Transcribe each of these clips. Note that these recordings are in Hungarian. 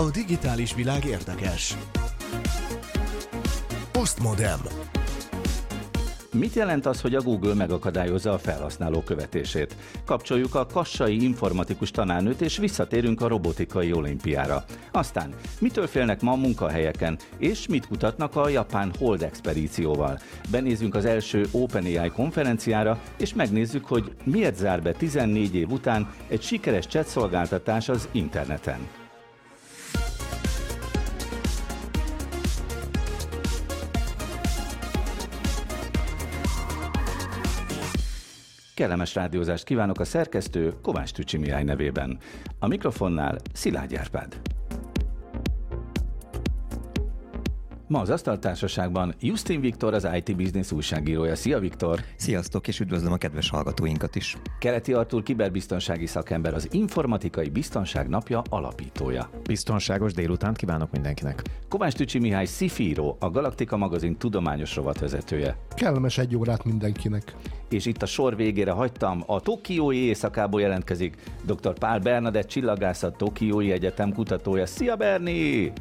A digitális világ érdekes. Postmodem. Mit jelent az, hogy a Google megakadályozza a felhasználó követését? Kapcsoljuk a kassai informatikus tanárnőt, és visszatérünk a robotikai olimpiára. Aztán, mitől félnek ma a munkahelyeken, és mit kutatnak a japán Hold expedícióval? Benézünk az első OpenAI konferenciára, és megnézzük, hogy miért zár be 14 év után egy sikeres chat az interneten. Kellemes rádiózást kívánok a szerkesztő Kovács Tücsi Mihály nevében. A mikrofonnál Szilágy Árpád. Ma az Asztaltársaságban Justin Viktor, az IT Business újságírója. Szia Viktor! Sziasztok, és üdvözlöm a kedves hallgatóinkat is! Keleti Artur kiberbiztonsági szakember, az Informatikai Biztonság Napja alapítója. Biztonságos délutánt kívánok mindenkinek! Kovács Tücsi Mihály Szifíró, a Galaktika magazin tudományos rovatvezetője. Kellemes egy órát mindenkinek! És itt a sor végére hagytam, a Tokiói éjszakából jelentkezik dr. Pál Bernadett csillagászat Tokiói Egyetem kutatója. Szia Berni!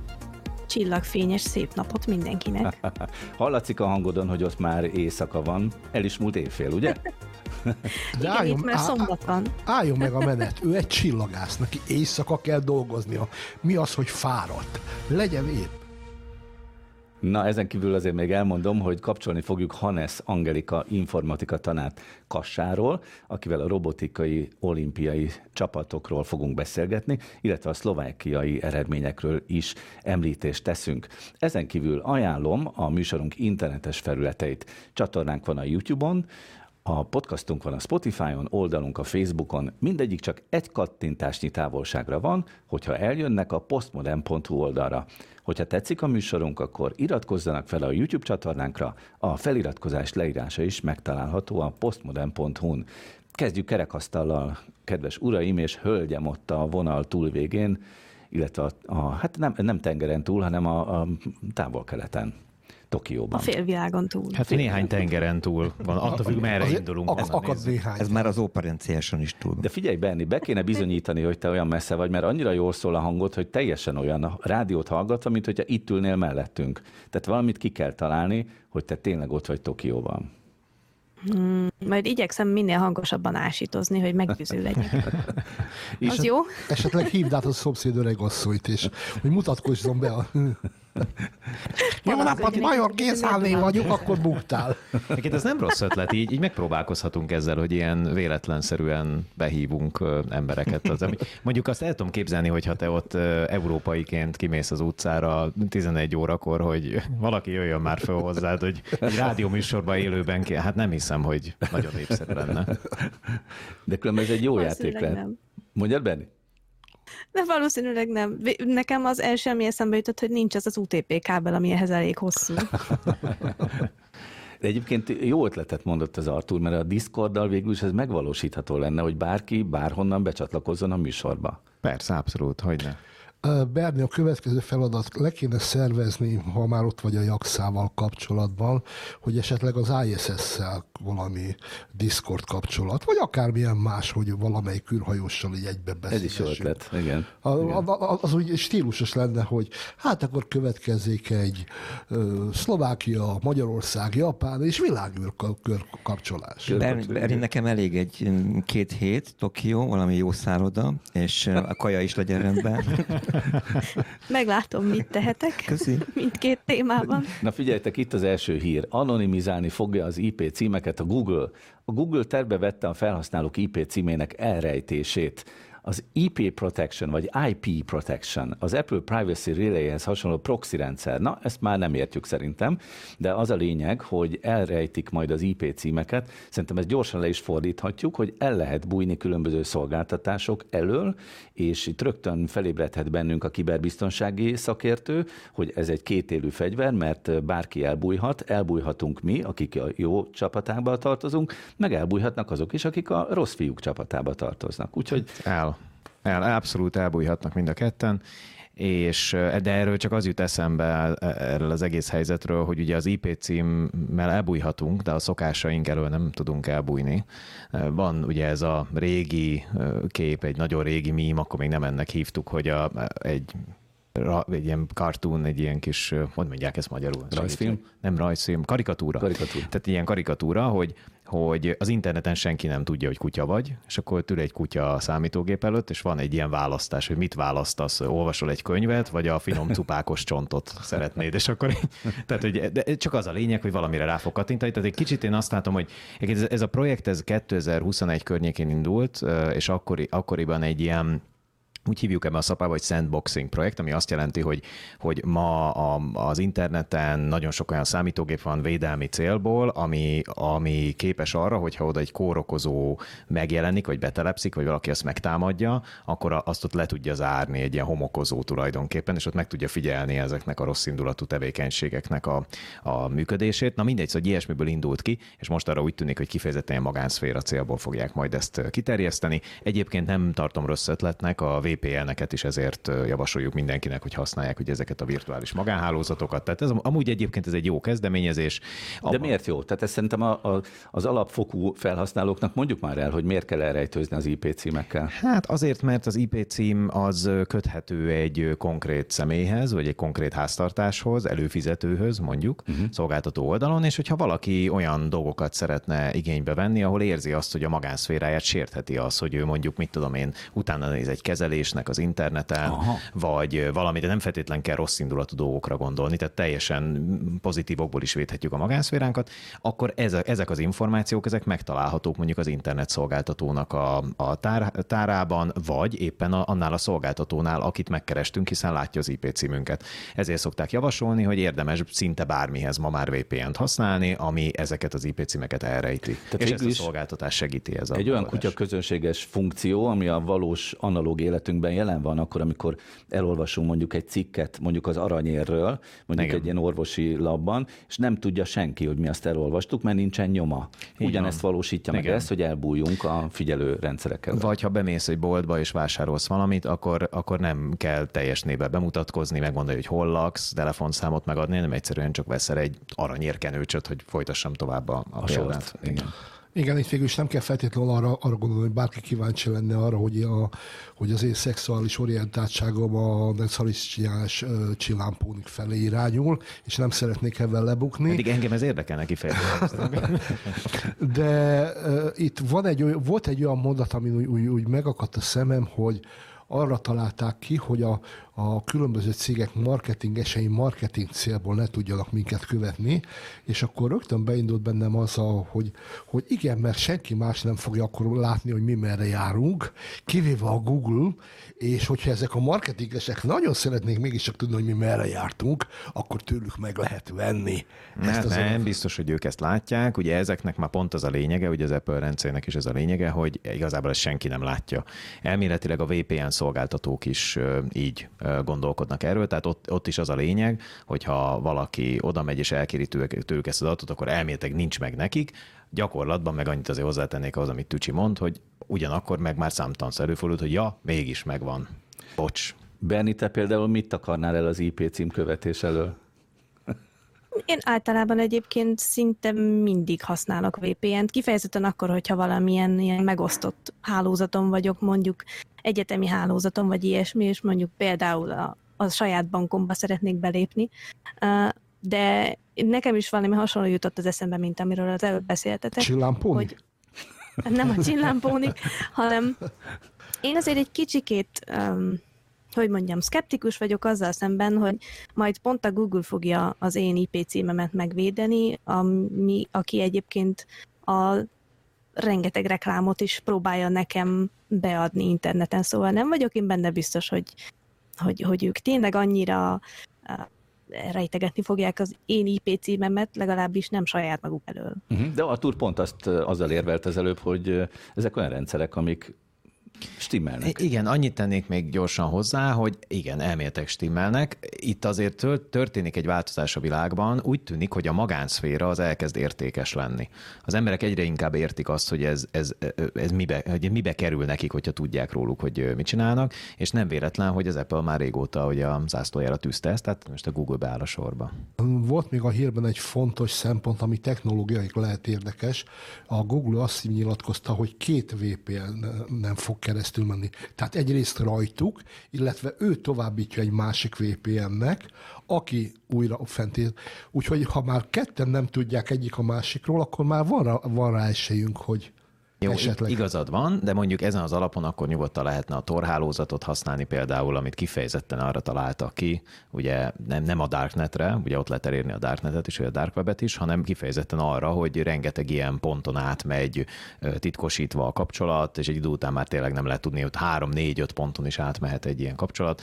Csillagfényes szép napot mindenkinek. Hallatszik a hangodon, hogy ott már éjszaka van. El is múlt évfél, ugye? De Igen, álljon, itt már szombat van. Álljon meg a menet. Ő egy csillagász, neki éjszaka kell dolgoznia. Mi az, hogy fáradt? Legyen épp. Na, ezen kívül azért még elmondom, hogy kapcsolni fogjuk Hannes Angelika informatika tanát Kassáról, akivel a robotikai olimpiai csapatokról fogunk beszélgetni, illetve a szlovákiai eredményekről is említést teszünk. Ezen kívül ajánlom a műsorunk internetes felületeit. Csatornánk van a YouTube-on, a podcastunk van a Spotify-on, oldalunk a Facebookon, mindegyik csak egy kattintásnyi távolságra van, hogyha eljönnek a postmodern.hu oldalra. Hogyha tetszik a műsorunk, akkor iratkozzanak fel a YouTube csatornánkra, a feliratkozás leírása is megtalálható a postmodern.hu-n. Kezdjük kerekasztallal, kedves uraim és hölgyem ott a vonal túlvégén, illetve a, a hát nem, nem tengeren túl, hanem a, a távol-keleten. Tokióban. A félvilágon túl. Hát néhány tengeren túl van, attól függ, merre az indulunk. Ak- akad néhány. Ez már az operenciáson is túl. De figyelj, Benni, be kéne bizonyítani, hogy te olyan messze vagy, mert annyira jól szól a hangod, hogy teljesen olyan a rádiót hallgatva, mint hogyha itt ülnél mellettünk. Tehát valamit ki kell találni, hogy te tényleg ott vagy Tokióban. Hmm, majd igyekszem minél hangosabban ásítozni, hogy meggyőző legyek. Az jó? Esetleg hívd át a szomszéd öregasszonyt, és hogy mutatkozzon be a... Jó napot, major, készállné vagyunk, akkor buktál. Egyébként ez nem rossz ötlet, így, így megpróbálkozhatunk ezzel, hogy ilyen véletlenszerűen behívunk embereket. Az, mondjuk azt el tudom képzelni, hogyha te ott európaiként kimész az utcára 11 órakor, hogy valaki jöjjön már fel hozzád, hogy egy rádióműsorban élőben kell. Hát nem hiszem, hogy nagyon népszerű lenne. De különben ez egy jó játék lehet. Mondjad, Benni? De valószínűleg nem. Nekem az első, ami eszembe jutott, hogy nincs az az UTP kábel, ami ehhez elég hosszú. De egyébként jó ötletet mondott az Artur, mert a Discorddal végül is ez megvalósítható lenne, hogy bárki bárhonnan becsatlakozzon a műsorba. Persze, abszolút, hogy ne. Berni, a következő feladat le kéne szervezni, ha már ott vagy a Jakszával kapcsolatban, hogy esetleg az ISS-szel valami Discord kapcsolat, vagy akármilyen más, hogy valamelyik űrhajóssal így egybe Ez is ötlet, igen. A, a, az úgy stílusos lenne, hogy hát akkor következzék egy ö, Szlovákia, Magyarország, Japán és világűr kapcsolás. Berni, nekem elég egy két hét, Tokió, valami jó szálloda, és a kaja is legyen rendben. Meglátom, mit tehetek. Köszi. Mindkét témában. Na figyeljetek, itt az első hír. Anonimizálni fogja az IP címeket a Google. A Google terve vette a felhasználók IP címének elrejtését az IP Protection, vagy IP Protection, az Apple Privacy Relay-hez hasonló proxy rendszer. Na, ezt már nem értjük szerintem, de az a lényeg, hogy elrejtik majd az IP címeket. Szerintem ezt gyorsan le is fordíthatjuk, hogy el lehet bújni különböző szolgáltatások elől, és itt rögtön felébredhet bennünk a kiberbiztonsági szakértő, hogy ez egy kétélű fegyver, mert bárki elbújhat, elbújhatunk mi, akik a jó csapatába tartozunk, meg elbújhatnak azok is, akik a rossz fiúk csapatába tartoznak. Úgyhogy el el, abszolút elbújhatnak mind a ketten, és, de erről csak az jut eszembe erről az egész helyzetről, hogy ugye az IP címmel elbújhatunk, de a szokásaink elől nem tudunk elbújni. Van ugye ez a régi kép, egy nagyon régi mím, akkor még nem ennek hívtuk, hogy a, egy egy ilyen cartoon, egy ilyen kis, hogy mondják ezt magyarul? Rajzfilm? Segítség. Nem rajzfilm, karikatúra. Karikatúra. Tehát ilyen karikatúra, hogy hogy az interneten senki nem tudja, hogy kutya vagy, és akkor tül egy kutya a számítógép előtt, és van egy ilyen választás, hogy mit választasz, olvasol egy könyvet, vagy a finom cupákos csontot szeretnéd, és akkor tehát, hogy de csak az a lényeg, hogy valamire rá fog kattintani. Tehát egy kicsit én azt látom, hogy ez, ez a projekt ez 2021 környékén indult, és akkori, akkoriban egy ilyen úgy hívjuk ebben a szapába, hogy sandboxing projekt, ami azt jelenti, hogy, hogy ma a, az interneten nagyon sok olyan számítógép van védelmi célból, ami, ami képes arra, hogyha oda egy kórokozó megjelenik, vagy betelepszik, vagy valaki ezt megtámadja, akkor azt ott le tudja zárni egy ilyen homokozó tulajdonképpen, és ott meg tudja figyelni ezeknek a rossz indulatú tevékenységeknek a, a működését. Na mindegy, szóval ilyesmiből indult ki, és most arra úgy tűnik, hogy kifejezetten magánszféra célból fogják majd ezt kiterjeszteni. Egyébként nem tartom rossz ötletnek a VPN-eket is ezért javasoljuk mindenkinek, hogy használják ugye ezeket a virtuális magánhálózatokat. Tehát ez amúgy egyébként ez egy jó kezdeményezés. Abban... De miért jó? Tehát ezt szerintem a, a, az alapfokú felhasználóknak mondjuk már el, hogy miért kell elrejtőzni az IP címekkel. Hát azért, mert az IP cím az köthető egy konkrét személyhez, vagy egy konkrét háztartáshoz, előfizetőhöz mondjuk, uh-huh. szolgáltató oldalon, és hogyha valaki olyan dolgokat szeretne igénybe venni, ahol érzi azt, hogy a magánszféráját sértheti az, hogy ő mondjuk, mit tudom én, utána néz egy kezelés, keresnek az interneten, Aha. vagy de nem feltétlen kell rossz indulatú dolgokra gondolni, tehát teljesen pozitívokból is védhetjük a magánszféránkat, akkor ez, ezek az információk, ezek megtalálhatók mondjuk az internet szolgáltatónak a, a tár, tárában, vagy éppen a, annál a szolgáltatónál, akit megkerestünk, hiszen látja az IP címünket. Ezért szokták javasolni, hogy érdemes szinte bármihez ma már VPN-t használni, ami ezeket az IP címeket elrejti. Tehát és ezt a szolgáltatás segíti ez a Egy olyan kutya közönséges funkció, ami a valós analóg élet életünkben jelen van akkor, amikor elolvasunk mondjuk egy cikket mondjuk az aranyérről, mondjuk Igen. egy ilyen orvosi labban, és nem tudja senki, hogy mi azt elolvastuk, mert nincsen nyoma. Ugyanezt valósítja Igen. meg ezt, hogy elbújjunk a figyelő rendszerekkel. Vagy ha bemész egy boltba és vásárolsz valamit, akkor, akkor nem kell teljes néve bemutatkozni, megmondani, hogy hol laksz, telefonszámot megadni, nem egyszerűen csak veszel egy aranyérkenőcsöt, hogy folytassam tovább a, a, a példát. Igen. Igen, itt végül is nem kell feltétlenül arra, arra gondolni, hogy bárki kíváncsi lenne arra, hogy, a, hogy az én szexuális orientáltságom a necalisztiás csillámpónik felé irányul, és nem szeretnék ebben lebukni. Eddig engem ez érdekelne kifejezetten. De uh, itt van egy, volt egy olyan mondat, ami úgy, úgy, úgy megakadt a szemem, hogy arra találták ki, hogy a, a különböző cégek marketingesei marketing célból ne tudjanak minket követni, és akkor rögtön beindult bennem az, a, hogy, hogy igen, mert senki más nem fogja akkor látni, hogy mi merre járunk, kivéve a Google, és hogyha ezek a marketingesek nagyon szeretnék mégiscsak tudni, hogy mi merre jártunk, akkor tőlük meg lehet venni. Hát nem, nem biztos, hogy ők ezt látják. Ugye ezeknek már pont az a lényege, ugye az Apple rendszernek is ez a lényege, hogy igazából ezt senki nem látja. Elméletileg a VPN szolgáltatók is így gondolkodnak erről, tehát ott, ott is az a lényeg, hogyha valaki oda megy és elkéri tőlük ezt az adatot, akkor elméletileg nincs meg nekik, gyakorlatban meg annyit azért hozzátennék ahhoz, amit Tücsi mond, hogy ugyanakkor meg már számtalansz előfordult, hogy ja, mégis megvan. Bocs. Berni, te például mit akarnál el az IP cím követés elől? Én általában egyébként szinte mindig használok VPN-t, kifejezetten akkor, hogyha valamilyen ilyen megosztott hálózaton vagyok, mondjuk egyetemi hálózaton, vagy ilyesmi, és mondjuk például a, a saját bankomba szeretnék belépni, de nekem is valami hasonló jutott az eszembe, mint amiről az előbb beszéltetek. Csillámpónik? Hogy nem a csillámpónik, hanem én azért egy kicsikét um, hogy mondjam, szkeptikus vagyok azzal szemben, hogy majd pont a Google fogja az én IP címemet megvédeni, ami, aki egyébként a rengeteg reklámot is próbálja nekem beadni interneten, szóval nem vagyok én benne biztos, hogy, hogy, hogy ők tényleg annyira rejtegetni fogják az én IP címemet, legalábbis nem saját maguk elől. Uh-huh. De Artur pont azt azzal érvelt az előbb, hogy ezek olyan rendszerek, amik Stimmelnek. Igen, annyit tennék még gyorsan hozzá, hogy igen, elméletek stimmelnek. Itt azért történik egy változás a világban. Úgy tűnik, hogy a magánszféra az elkezd értékes lenni. Az emberek egyre inkább értik azt, hogy ez, ez, ez mibe, hogy mibe kerül nekik, hogyha tudják róluk, hogy mit csinálnak, és nem véletlen, hogy az Apple már régóta hogy a zászlójára tűzte ezt, tehát most a Google beáll a sorba. Volt még a hírben egy fontos szempont, ami technológiai lehet érdekes. A Google azt nyilatkozta, hogy két VPN nem fog fog keresztül menni. Tehát egyrészt rajtuk, illetve ő továbbítja egy másik VPN-nek, aki újra fent Úgyhogy ha már ketten nem tudják egyik a másikról, akkor már van rá, van rá esélyünk, hogy jó, esetleg. igazad van, de mondjuk ezen az alapon akkor nyugodtan lehetne a torhálózatot használni például, amit kifejezetten arra találtak ki, ugye nem, nem a Darknetre, ugye ott lehet elérni a Darknetet is, vagy a Dark Webet is, hanem kifejezetten arra, hogy rengeteg ilyen ponton átmegy titkosítva a kapcsolat, és egy idő után már tényleg nem lehet tudni, hogy három, négy, öt ponton is átmehet egy ilyen kapcsolat.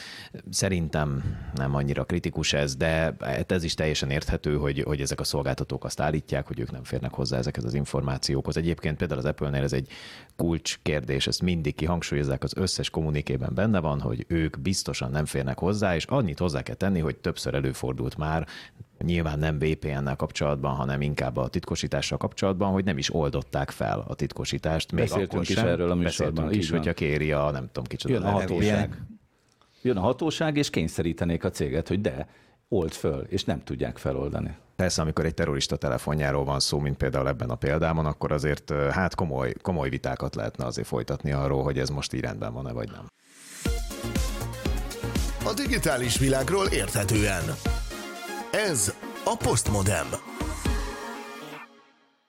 Szerintem nem annyira kritikus ez, de hát ez is teljesen érthető, hogy, hogy ezek a szolgáltatók azt állítják, hogy ők nem férnek hozzá ezekhez az információkhoz. Egyébként például az Apple-nél ez egy kulcskérdés, ezt mindig kihangsúlyozzák, az összes kommunikében benne van, hogy ők biztosan nem férnek hozzá, és annyit hozzá kell tenni, hogy többször előfordult már, nyilván nem VPN-nel kapcsolatban, hanem inkább a titkosítással kapcsolatban, hogy nem is oldották fel a titkosítást. Még Beszéltünk akkor is sem. erről a műsorban. Is, hogyha kéri a nem tudom kicsoda. Jön a hatóság. Jön a hatóság, és kényszerítenék a céget, hogy de, old föl, és nem tudják feloldani. Persze, amikor egy terrorista telefonjáról van szó, mint például ebben a példában, akkor azért hát komoly, komoly vitákat lehetne azért folytatni arról, hogy ez most így rendben van-e vagy nem. A digitális világról érthetően. Ez a Postmodem.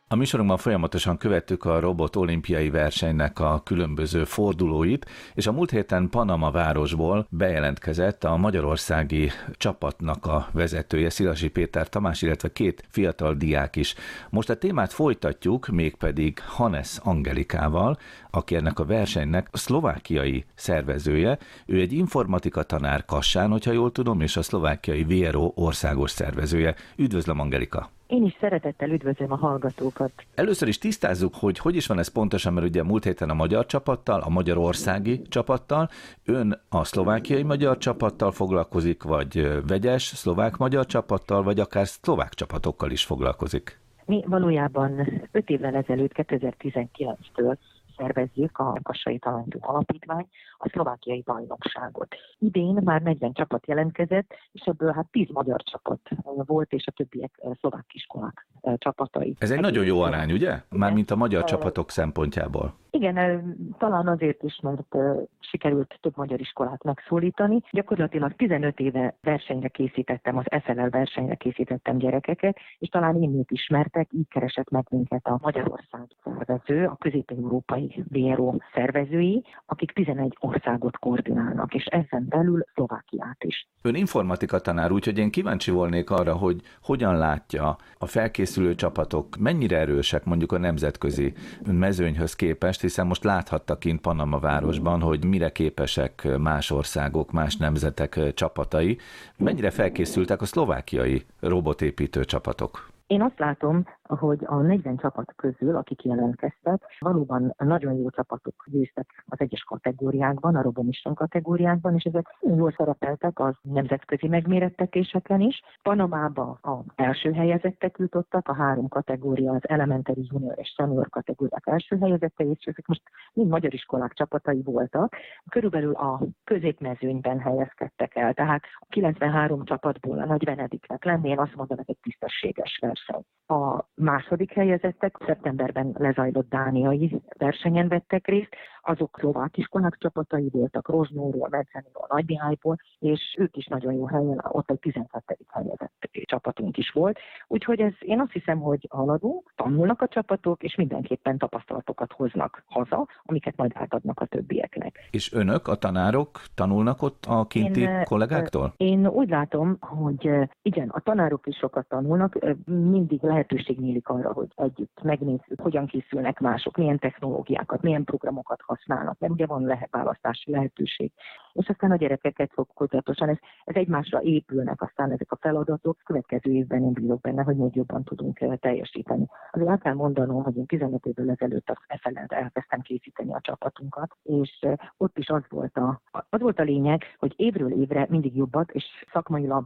A műsorunkban folyamatosan követtük a robot olimpiai versenynek a különböző fordulóit, és a múlt héten Panama városból bejelentkezett a magyarországi csapatnak a vezetője, Szilasi Péter Tamás, illetve két fiatal diák is. Most a témát folytatjuk, mégpedig Hannes Angelikával, aki ennek a versenynek a szlovákiai szervezője. Ő egy informatika tanár Kassán, hogyha jól tudom, és a szlovákiai VRO országos szervezője. Üdvözlöm, Angelika! Én is szeretettel üdvözlöm a hallgatókat. Először is tisztázzuk, hogy hogy is van ez pontosan, mert ugye múlt héten a magyar csapattal, a magyarországi csapattal, ön a szlovákiai magyar csapattal foglalkozik, vagy vegyes szlovák-magyar csapattal, vagy akár szlovák csapatokkal is foglalkozik. Mi valójában 5 évvel ezelőtt, 2019-től szervezzük a Kassai Talentum Alapítvány a szlovákiai bajnokságot. Idén már 40 csapat jelentkezett, és ebből hát 10 magyar csapat volt, és a többiek szlovák iskolák csapatai. Ez egy nagyon jó arány, ugye? Mármint a magyar csapatok szempontjából. Igen, talán azért is, mert sikerült több magyar iskolát megszólítani. Gyakorlatilag 15 éve versenyre készítettem, az FLL versenyre készítettem gyerekeket, és talán én ők ismertek, így keresett meg minket a Magyarország szervező, a közép-európai VRO szervezői, akik 11 országot koordinálnak, és ezen belül Szlovákiát is. Ön informatika tanár, úgyhogy én kíváncsi volnék arra, hogy hogyan látja a felkészülő csapatok, mennyire erősek mondjuk a nemzetközi mezőnyhöz képest, hiszen most láthatta kint Panama városban, hogy mire képesek más országok, más nemzetek csapatai, mennyire felkészültek a szlovákiai robotépítő csapatok. Én azt látom, hogy a 40 csapat közül, akik jelentkeztek, valóban nagyon jó csapatok győztek az egyes kategóriákban, a Robomission kategóriákban, és ezek jól szerepeltek az nemzetközi megmérettetéseken is. Panamába a első helyezettek jutottak, a három kategória, az Elementary Junior és Senior kategóriák első helyezettei, és ezek most mind magyar iskolák csapatai voltak. Körülbelül a középmezőnyben helyezkedtek el, tehát a 93 csapatból a Nagy Venediknek lenni, én azt mondanám, egy tisztességes verseny. A második helyezettek szeptemberben lezajlott dániai versenyen vettek részt, azok szlovák iskolák csapatai voltak, Rozsnóról, Medzenéről, Nagymihályból, és ők is nagyon jó helyen, ott egy 12. helyezett csapatunk is volt. Úgyhogy ez, én azt hiszem, hogy haladunk, tanulnak a csapatok, és mindenképpen tapasztalatokat hoznak haza, amiket majd átadnak a többieknek. És önök, a tanárok tanulnak ott a kinti én, kollégáktól? Én úgy látom, hogy igen, a tanárok is sokat tanulnak, mindig lehetőség nyílik arra, hogy együtt megnézzük, hogyan készülnek mások, milyen technológiákat, milyen programokat használnak, mert ugye van lehet választási lehetőség. És aztán a gyerekeket fokozatosan, ez, ez egymásra épülnek aztán ezek a feladatok. Következő évben én bízok benne, hogy még jobban tudunk teljesíteni. Azért el kell mondanom, hogy én 15 évvel ezelőtt az FLL-re elkezdtem készíteni a csapatunkat, és ott is az volt a, az volt a lényeg, hogy évről évre mindig jobbat és szakmailag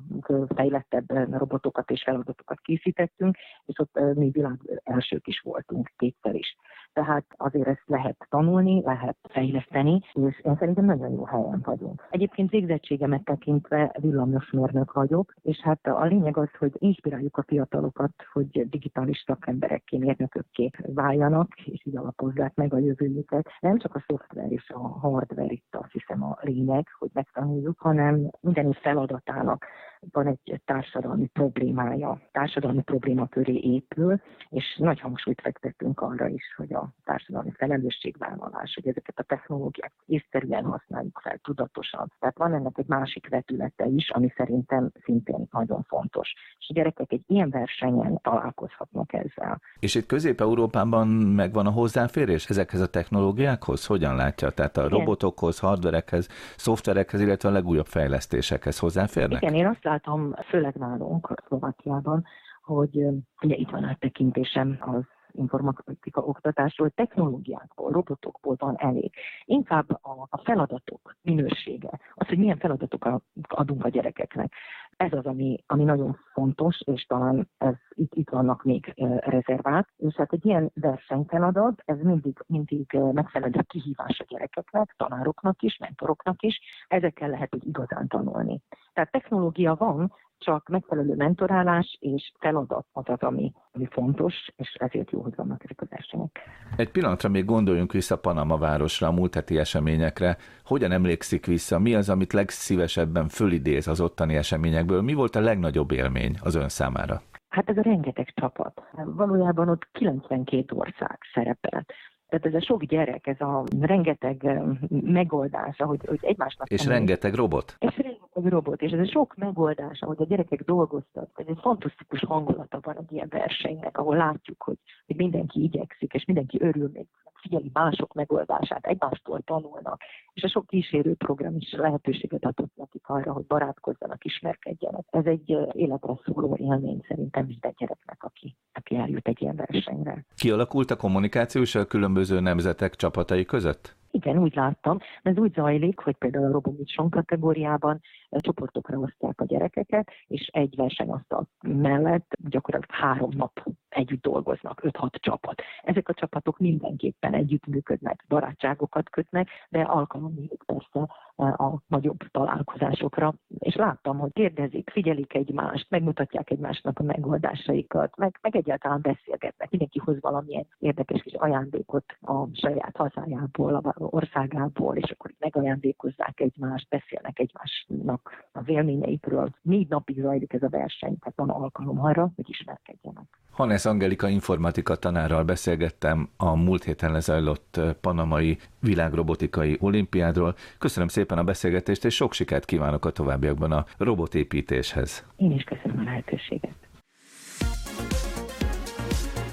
fejlettebb robotokat és feladatokat készítettünk, és ott mi világ elsők is voltunk kétszer is. Tehát azért ezt lehet tanulni, lehet fejleszteni, és én szerintem nagyon jó helyen vagyunk. Egyébként végzettségemet tekintve villamosmérnök vagyok, és hát a lényeg az, hogy inspiráljuk a fiatalokat, hogy digitális szakemberekké, mérnökökké váljanak, és így alapozzák meg a jövőjüket. Nem csak a szoftver és a hardware itt azt hiszem a lényeg, hogy megtanuljuk, hanem minden feladatának van egy társadalmi problémája, társadalmi probléma köré épül, és nagy hangsúlyt fektettünk arra is, hogy a társadalmi felelősségvállalás, hogy ezeket a technológiák észszerűen használjuk fel, tudatosan. Tehát van ennek egy másik vetülete is, ami szerintem szintén nagyon fontos. És a gyerekek egy ilyen versenyen találkozhatnak ezzel. És itt Közép-Európában megvan a hozzáférés ezekhez a technológiákhoz? Hogyan látja? Tehát a robotokhoz, hardverekhez, szoftverekhez, illetve a legújabb fejlesztésekhez hozzáférnek? Igen, én azt látom, főleg nálunk, Szlovákiában, hogy ugye itt van áttekintésem az informatika oktatásról, technológiákból, robotokból van elég. Inkább a, a feladatok minősége, az, hogy milyen feladatokat adunk a gyerekeknek. Ez az, ami, ami nagyon fontos, és talán ez itt, itt vannak még rezervák. És hát egy ilyen versenyfeladat, ez mindig, mindig megfelelő kihívás a gyerekeknek, tanároknak is, mentoroknak is. Ezekkel lehet, hogy igazán tanulni. Tehát technológia van, csak megfelelő mentorálás és feladat az az, ami, ami fontos, és ezért jó, hogy vannak ezek az események. Egy pillanatra még gondoljunk vissza Panama városra, a múlt heti eseményekre. Hogyan emlékszik vissza? Mi az, amit legszívesebben fölidéz az ottani eseményekből? Mi volt a legnagyobb élmény az ön számára? Hát ez a rengeteg csapat. Valójában ott 92 ország szerepelt. Tehát ez a sok gyerek, ez a rengeteg megoldás, hogy, hogy egymásnak... És rengeteg robot? És rengeteg robot, és ez a sok megoldás, ahogy a gyerekek dolgoztak, ez egy fantasztikus hangulata van egy ilyen versenynek, ahol látjuk, hogy, hogy mindenki igyekszik, és mindenki örül még figyeli mások megoldását, egymástól tanulnak, és a sok kísérő program is lehetőséget adott nekik arra, hogy barátkozzanak, ismerkedjenek. Ez egy életre szóló élmény szerintem minden gyereknek, aki, aki eljut egy ilyen versenyre. Kialakult a kommunikáció is a különböző nemzetek csapatai között? Igen, úgy láttam. Ez úgy zajlik, hogy például a Robomitson kategóriában csoportokra osztják a gyerekeket, és egy versenyasztal mellett gyakorlatilag három nap együtt dolgoznak, 5-6 csapat. Ezek a csapatok mindenképpen együttműködnek, barátságokat kötnek, de alkalomig persze a nagyobb találkozásokra. És láttam, hogy kérdezik, figyelik egymást, megmutatják egymásnak a megoldásaikat, meg, meg egyáltalán beszélgetnek. Mindenki hoz valamilyen érdekes kis ajándékot a saját hazájából, a országából, és akkor megajándékozzák egymást, beszélnek egymásnak az élményeikről. Négy napig zajlik ez a verseny, tehát van alkalom arra, hogy ismerkedjenek. Hannes Angelika informatika tanárral beszélgettem a múlt héten lezajlott panamai világrobotikai olimpiádról. Köszönöm szépen a beszélgetést, és sok sikert kívánok a továbbiakban a robotépítéshez. Én is köszönöm a lehetőséget.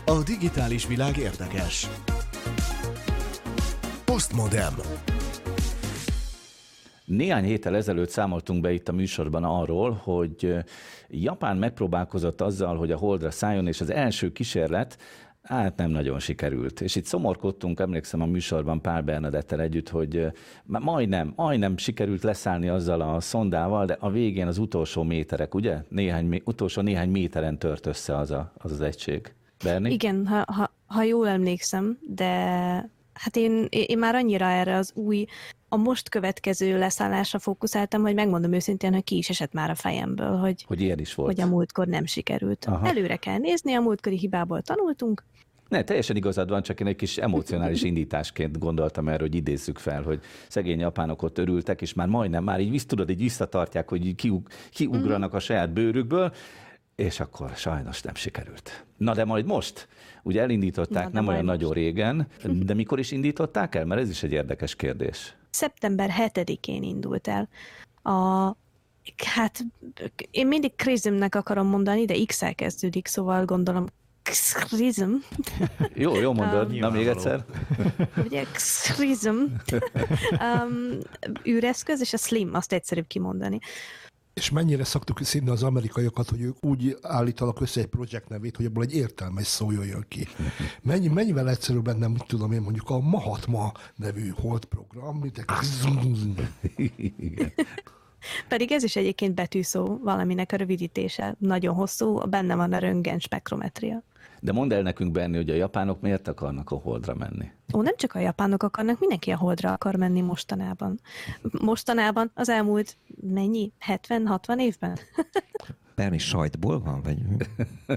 A digitális világ érdekes. Postmodem. Néhány héttel ezelőtt számoltunk be itt a műsorban arról, hogy Japán megpróbálkozott azzal, hogy a Holdra szálljon, és az első kísérlet Hát nem nagyon sikerült. És itt szomorkodtunk, emlékszem a műsorban Pál Bernadettel együtt, hogy majdnem, majdnem sikerült leszállni azzal a szondával, de a végén az utolsó méterek, ugye? Néhány, utolsó néhány méteren tört össze az a, az, az egység. Berni? Igen, ha, ha, ha jól emlékszem, de hát én, én már annyira erre az új, a most következő leszállásra fókuszáltam, hogy megmondom őszintén, hogy ki is esett már a fejemből, hogy, hogy ilyen is volt. Hogy a múltkor nem sikerült. Aha. Előre kell nézni, a múltkori hibából tanultunk, ne, teljesen igazad van, csak én egy kis emocionális indításként gondoltam erre, hogy idézzük fel, hogy szegény japánok ott örültek, és már majdnem, már így tudod, így visszatartják, hogy kiug, kiugranak a saját bőrükből, és akkor sajnos nem sikerült. Na de majd most, ugye elindították Na, nem olyan most. nagyon régen, de mikor is indították el? Mert ez is egy érdekes kérdés. Szeptember 7-én indult el. A, hát én mindig Krizmnek akarom mondani, de X-el kezdődik, szóval gondolom Xrizm. jó, jó mondod. Um, Na, még egyszer. Ugye Xrizm. um, űreszköz, és a Slim, azt egyszerűbb kimondani. És mennyire szoktuk színni az amerikaiakat, hogy ők úgy állítanak össze egy projekt nevét, hogy abból egy értelmes szó jöjjön ki. Mennyi, mennyivel egyszerűbb nem tudom én mondjuk a Mahatma nevű hold program, mint egy... Pedig ez is egyébként betűszó valaminek a rövidítése. Nagyon hosszú, benne van a röntgen spektrometria. De mondd el nekünk, Berni, hogy a japánok miért akarnak a holdra menni? Ó, nem csak a japánok akarnak, mindenki a holdra akar menni mostanában. Mostanában az elmúlt mennyi? 70-60 évben? Berni sajtból van? Vagy...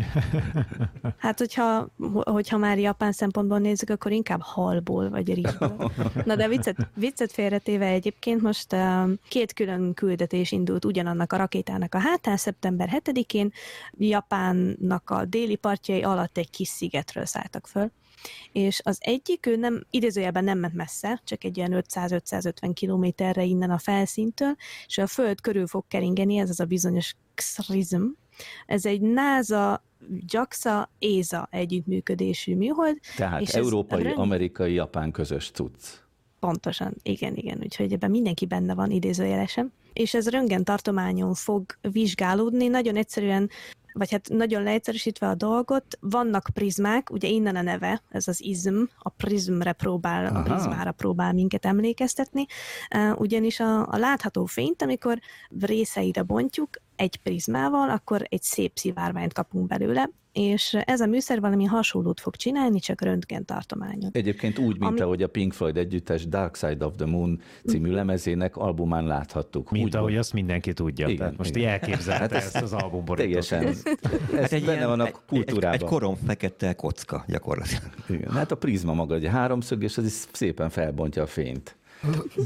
Hát, hogyha, hogyha már japán szempontból nézzük, akkor inkább halból vagy rizsból. Na de viccet, viccet félretéve egyébként most uh, két külön küldetés indult ugyanannak a rakétának a hátán szeptember 7-én. Japánnak a déli partjai alatt egy kis szigetről szálltak föl és az egyik, ő nem, idézőjelben nem ment messze, csak egy ilyen 500-550 kilométerre innen a felszíntől, és a föld körül fog keringeni, ez az a bizonyos XRISM, ez egy NASA, JAXA, ESA együttműködésű műhold. Tehát és európai, rend... amerikai, japán közös cucc. Pontosan, igen, igen, úgyhogy ebben mindenki benne van idézőjelesen. És ez röntgen tartományon fog vizsgálódni, nagyon egyszerűen vagy hát nagyon leegyszerűsítve a dolgot, vannak prizmák, ugye innen a neve, ez az izm, a prizmre próbál, Aha. a prizmára próbál minket emlékeztetni, ugyanis a, a látható fényt, amikor részeire bontjuk egy prizmával, akkor egy szép szivárványt kapunk belőle, és ez a műszer valami hasonlót fog csinálni, csak röntgen tartományon. Egyébként úgy, mint Ami... ahogy a Pink Floyd együttes Dark Side of the Moon című mm. lemezének albumán láthattuk. Mint úgy ahogy azt mindenki tudja. Igen, Tehát most igen. elképzelte hát ezt az albumborítót. Teljesen. Ez hát egy benne ilyen, van a kultúrában. Egy, egy korom fekete kocka gyakorlatilag. Igen. Hát a prizma maga egy háromszög, és az is szépen felbontja a fényt.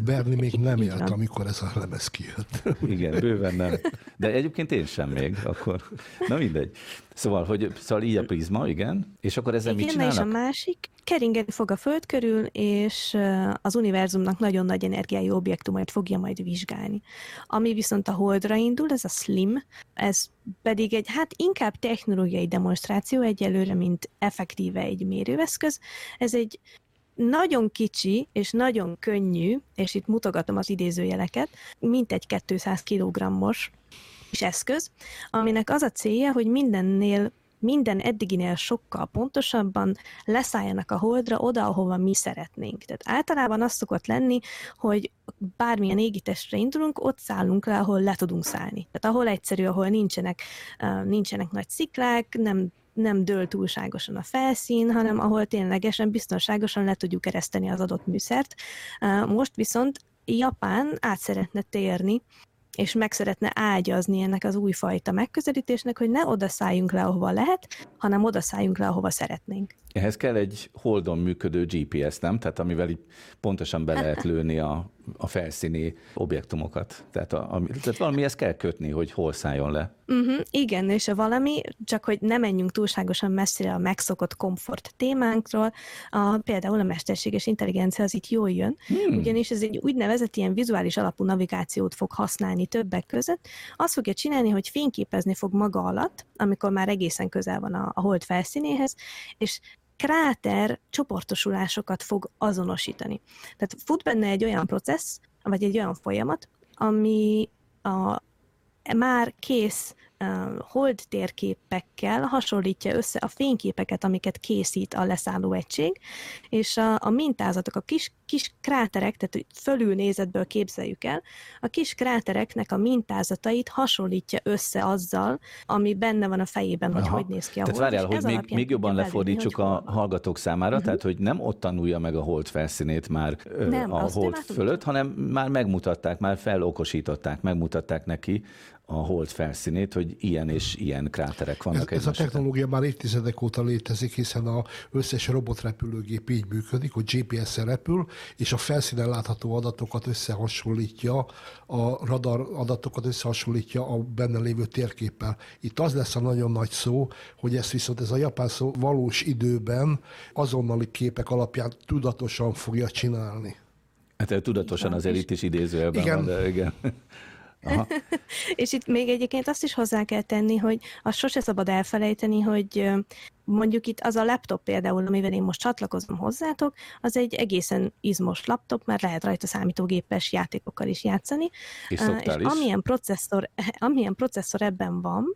Berni még nem élt, amikor ez a lemez kijött. Igen, bőven nem. De egyébként én sem még akkor. Na mindegy. Szóval, hogy szóval így a prizma, igen, és akkor ezzel igen, mit csinálnak? és a másik keringeni fog a föld körül, és az univerzumnak nagyon nagy energiájú objektumait fogja majd vizsgálni. Ami viszont a holdra indul, ez a SLIM, ez pedig egy, hát inkább technológiai demonstráció egyelőre, mint effektíve egy mérőeszköz. Ez egy nagyon kicsi és nagyon könnyű, és itt mutogatom az idézőjeleket, mint egy 200 kg-os eszköz, aminek az a célja, hogy mindennél minden eddiginél sokkal pontosabban leszálljanak a holdra oda, ahova mi szeretnénk. Tehát általában az szokott lenni, hogy bármilyen égitestre indulunk, ott szállunk le, ahol le tudunk szállni. Tehát ahol egyszerű, ahol nincsenek, nincsenek nagy sziklák, nem nem dől túlságosan a felszín, hanem ahol ténylegesen biztonságosan le tudjuk ereszteni az adott műszert. Most viszont Japán át szeretne térni és meg szeretne ágyazni ennek az újfajta megközelítésnek, hogy ne oda szálljunk le, ahova lehet, hanem oda szálljunk le, ahova szeretnénk. Ehhez kell egy holdon működő GPS, nem? Tehát amivel így pontosan be lehet lőni a, a felszíni objektumokat. Tehát, a, a, tehát valamihez kell kötni, hogy hol szálljon le. Uh-huh, igen, és a valami, csak hogy ne menjünk túlságosan messzire a megszokott komfort témánkról, a, például a mesterséges intelligencia az itt jól jön, hmm. ugyanis ez egy úgynevezett ilyen vizuális alapú navigációt fog használni többek között. Azt fogja csinálni, hogy fényképezni fog maga alatt, amikor már egészen közel van a, a hold felszínéhez, és kráter csoportosulásokat fog azonosítani. Tehát fut benne egy olyan processz, vagy egy olyan folyamat, ami a már kész hold térképekkel hasonlítja össze a fényképeket, amiket készít a leszálló egység, és a, a mintázatok, a kis, kis kráterek, tehát fölül nézetből képzeljük el, a kis krátereknek a mintázatait hasonlítja össze azzal, ami benne van a fejében, hogy Aha. hogy néz ki a tehát hold. Tehát várjál, hogy még, még jobban lefordítsuk a hallgatók számára, uh-huh. tehát hogy nem ott tanulja meg a hold felszínét már nem, a hold fölött, hanem már megmutatták, már felokosították, megmutatták neki a hold felszínét, hogy ilyen és ilyen kráterek vannak. Ez, ez a technológia már évtizedek óta létezik, hiszen a összes robotrepülőgép így működik, hogy GPS-en repül, és a felszínen látható adatokat összehasonlítja, a radar adatokat összehasonlítja a benne lévő térképpel. Itt az lesz a nagyon nagy szó, hogy ezt viszont ez a japán szó valós időben azonnali képek alapján tudatosan fogja csinálni. Hát tudatosan az elit is idézőjelben igen. van, de igen. Aha. és itt még egyébként azt is hozzá kell tenni, hogy azt sose szabad elfelejteni, hogy mondjuk itt az a laptop például, amivel én most csatlakozom hozzátok, az egy egészen izmos laptop, mert lehet rajta számítógépes játékokkal is játszani. És, és is. amilyen processzor, amilyen processzor ebben van,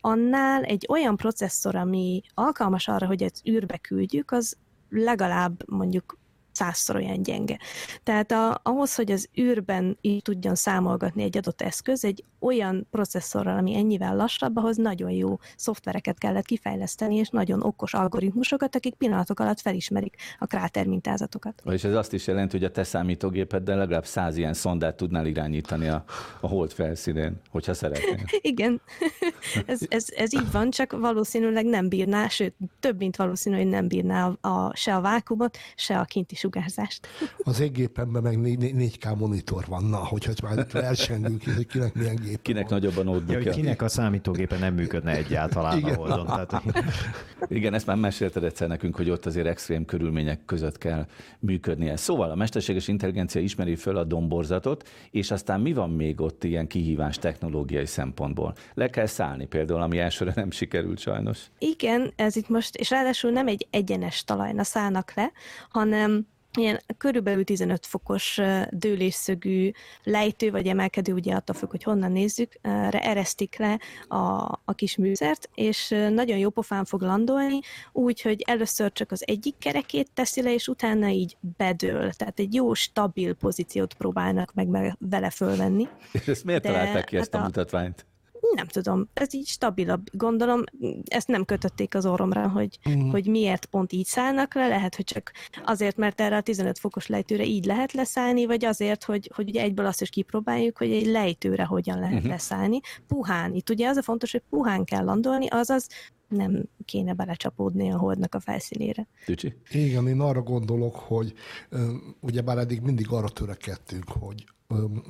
annál egy olyan processzor, ami alkalmas arra, hogy ezt űrbe küldjük, az legalább mondjuk százszor olyan gyenge. Tehát a, ahhoz, hogy az űrben így tudjon számolgatni egy adott eszköz, egy olyan processzorral, ami ennyivel lassabb, ahhoz nagyon jó szoftvereket kellett kifejleszteni, és nagyon okos algoritmusokat, akik pillanatok alatt felismerik a kráter mintázatokat. És ez azt is jelenti, hogy a te számítógépeddel legalább száz ilyen szondát tudnál irányítani a, a hold felszínén, hogyha szeretnél. Igen, ez, ez, ez így van, csak valószínűleg nem bírná, sőt, több mint valószínű, hogy nem bírná a, a, se a vákumot, se a kinti sugárzást. Az égépemben meg 4K monitor van, na, hogyha már itt versengünk, hogy kinek milyen gép Kinek van. nagyobb a notebookja. Ja, kinek a számítógépe nem működne egyáltalán Igen. a Holdon. Tehát... Igen, ezt már mesélted egyszer nekünk, hogy ott azért extrém körülmények között kell működnie. Szóval a mesterséges intelligencia ismeri föl a domborzatot, és aztán mi van még ott ilyen kihívás technológiai szempontból? Le kell szállni például, ami elsőre nem sikerült sajnos. Igen, ez itt most, és ráadásul nem egy egyenes talajna szállnak le, hanem ilyen körülbelül 15 fokos dőlésszögű lejtő, vagy emelkedő, ugye attól függ, hogy honnan nézzük, eresztik le a, a kis műszert, és nagyon jó pofán fog landolni, úgy, hogy először csak az egyik kerekét teszi le, és utána így bedől. Tehát egy jó, stabil pozíciót próbálnak meg vele fölvenni. És ezt miért De, találták ki ezt hát a, a mutatványt? Nem tudom, ez így stabilabb. Gondolom, ezt nem kötötték az orromra, hogy, mm. hogy miért pont így szállnak le, lehet, hogy csak azért, mert erre a 15 fokos lejtőre így lehet leszállni, vagy azért, hogy, hogy ugye egyből azt is kipróbáljuk, hogy egy lejtőre hogyan lehet mm-hmm. leszállni. Puhán. Itt ugye az a fontos, hogy puhán kell landolni, azaz nem kéne belecsapódni a holdnak a felszínére. Tücsi? Igen, én arra gondolok, hogy ugye bár eddig mindig arra törekedtünk, hogy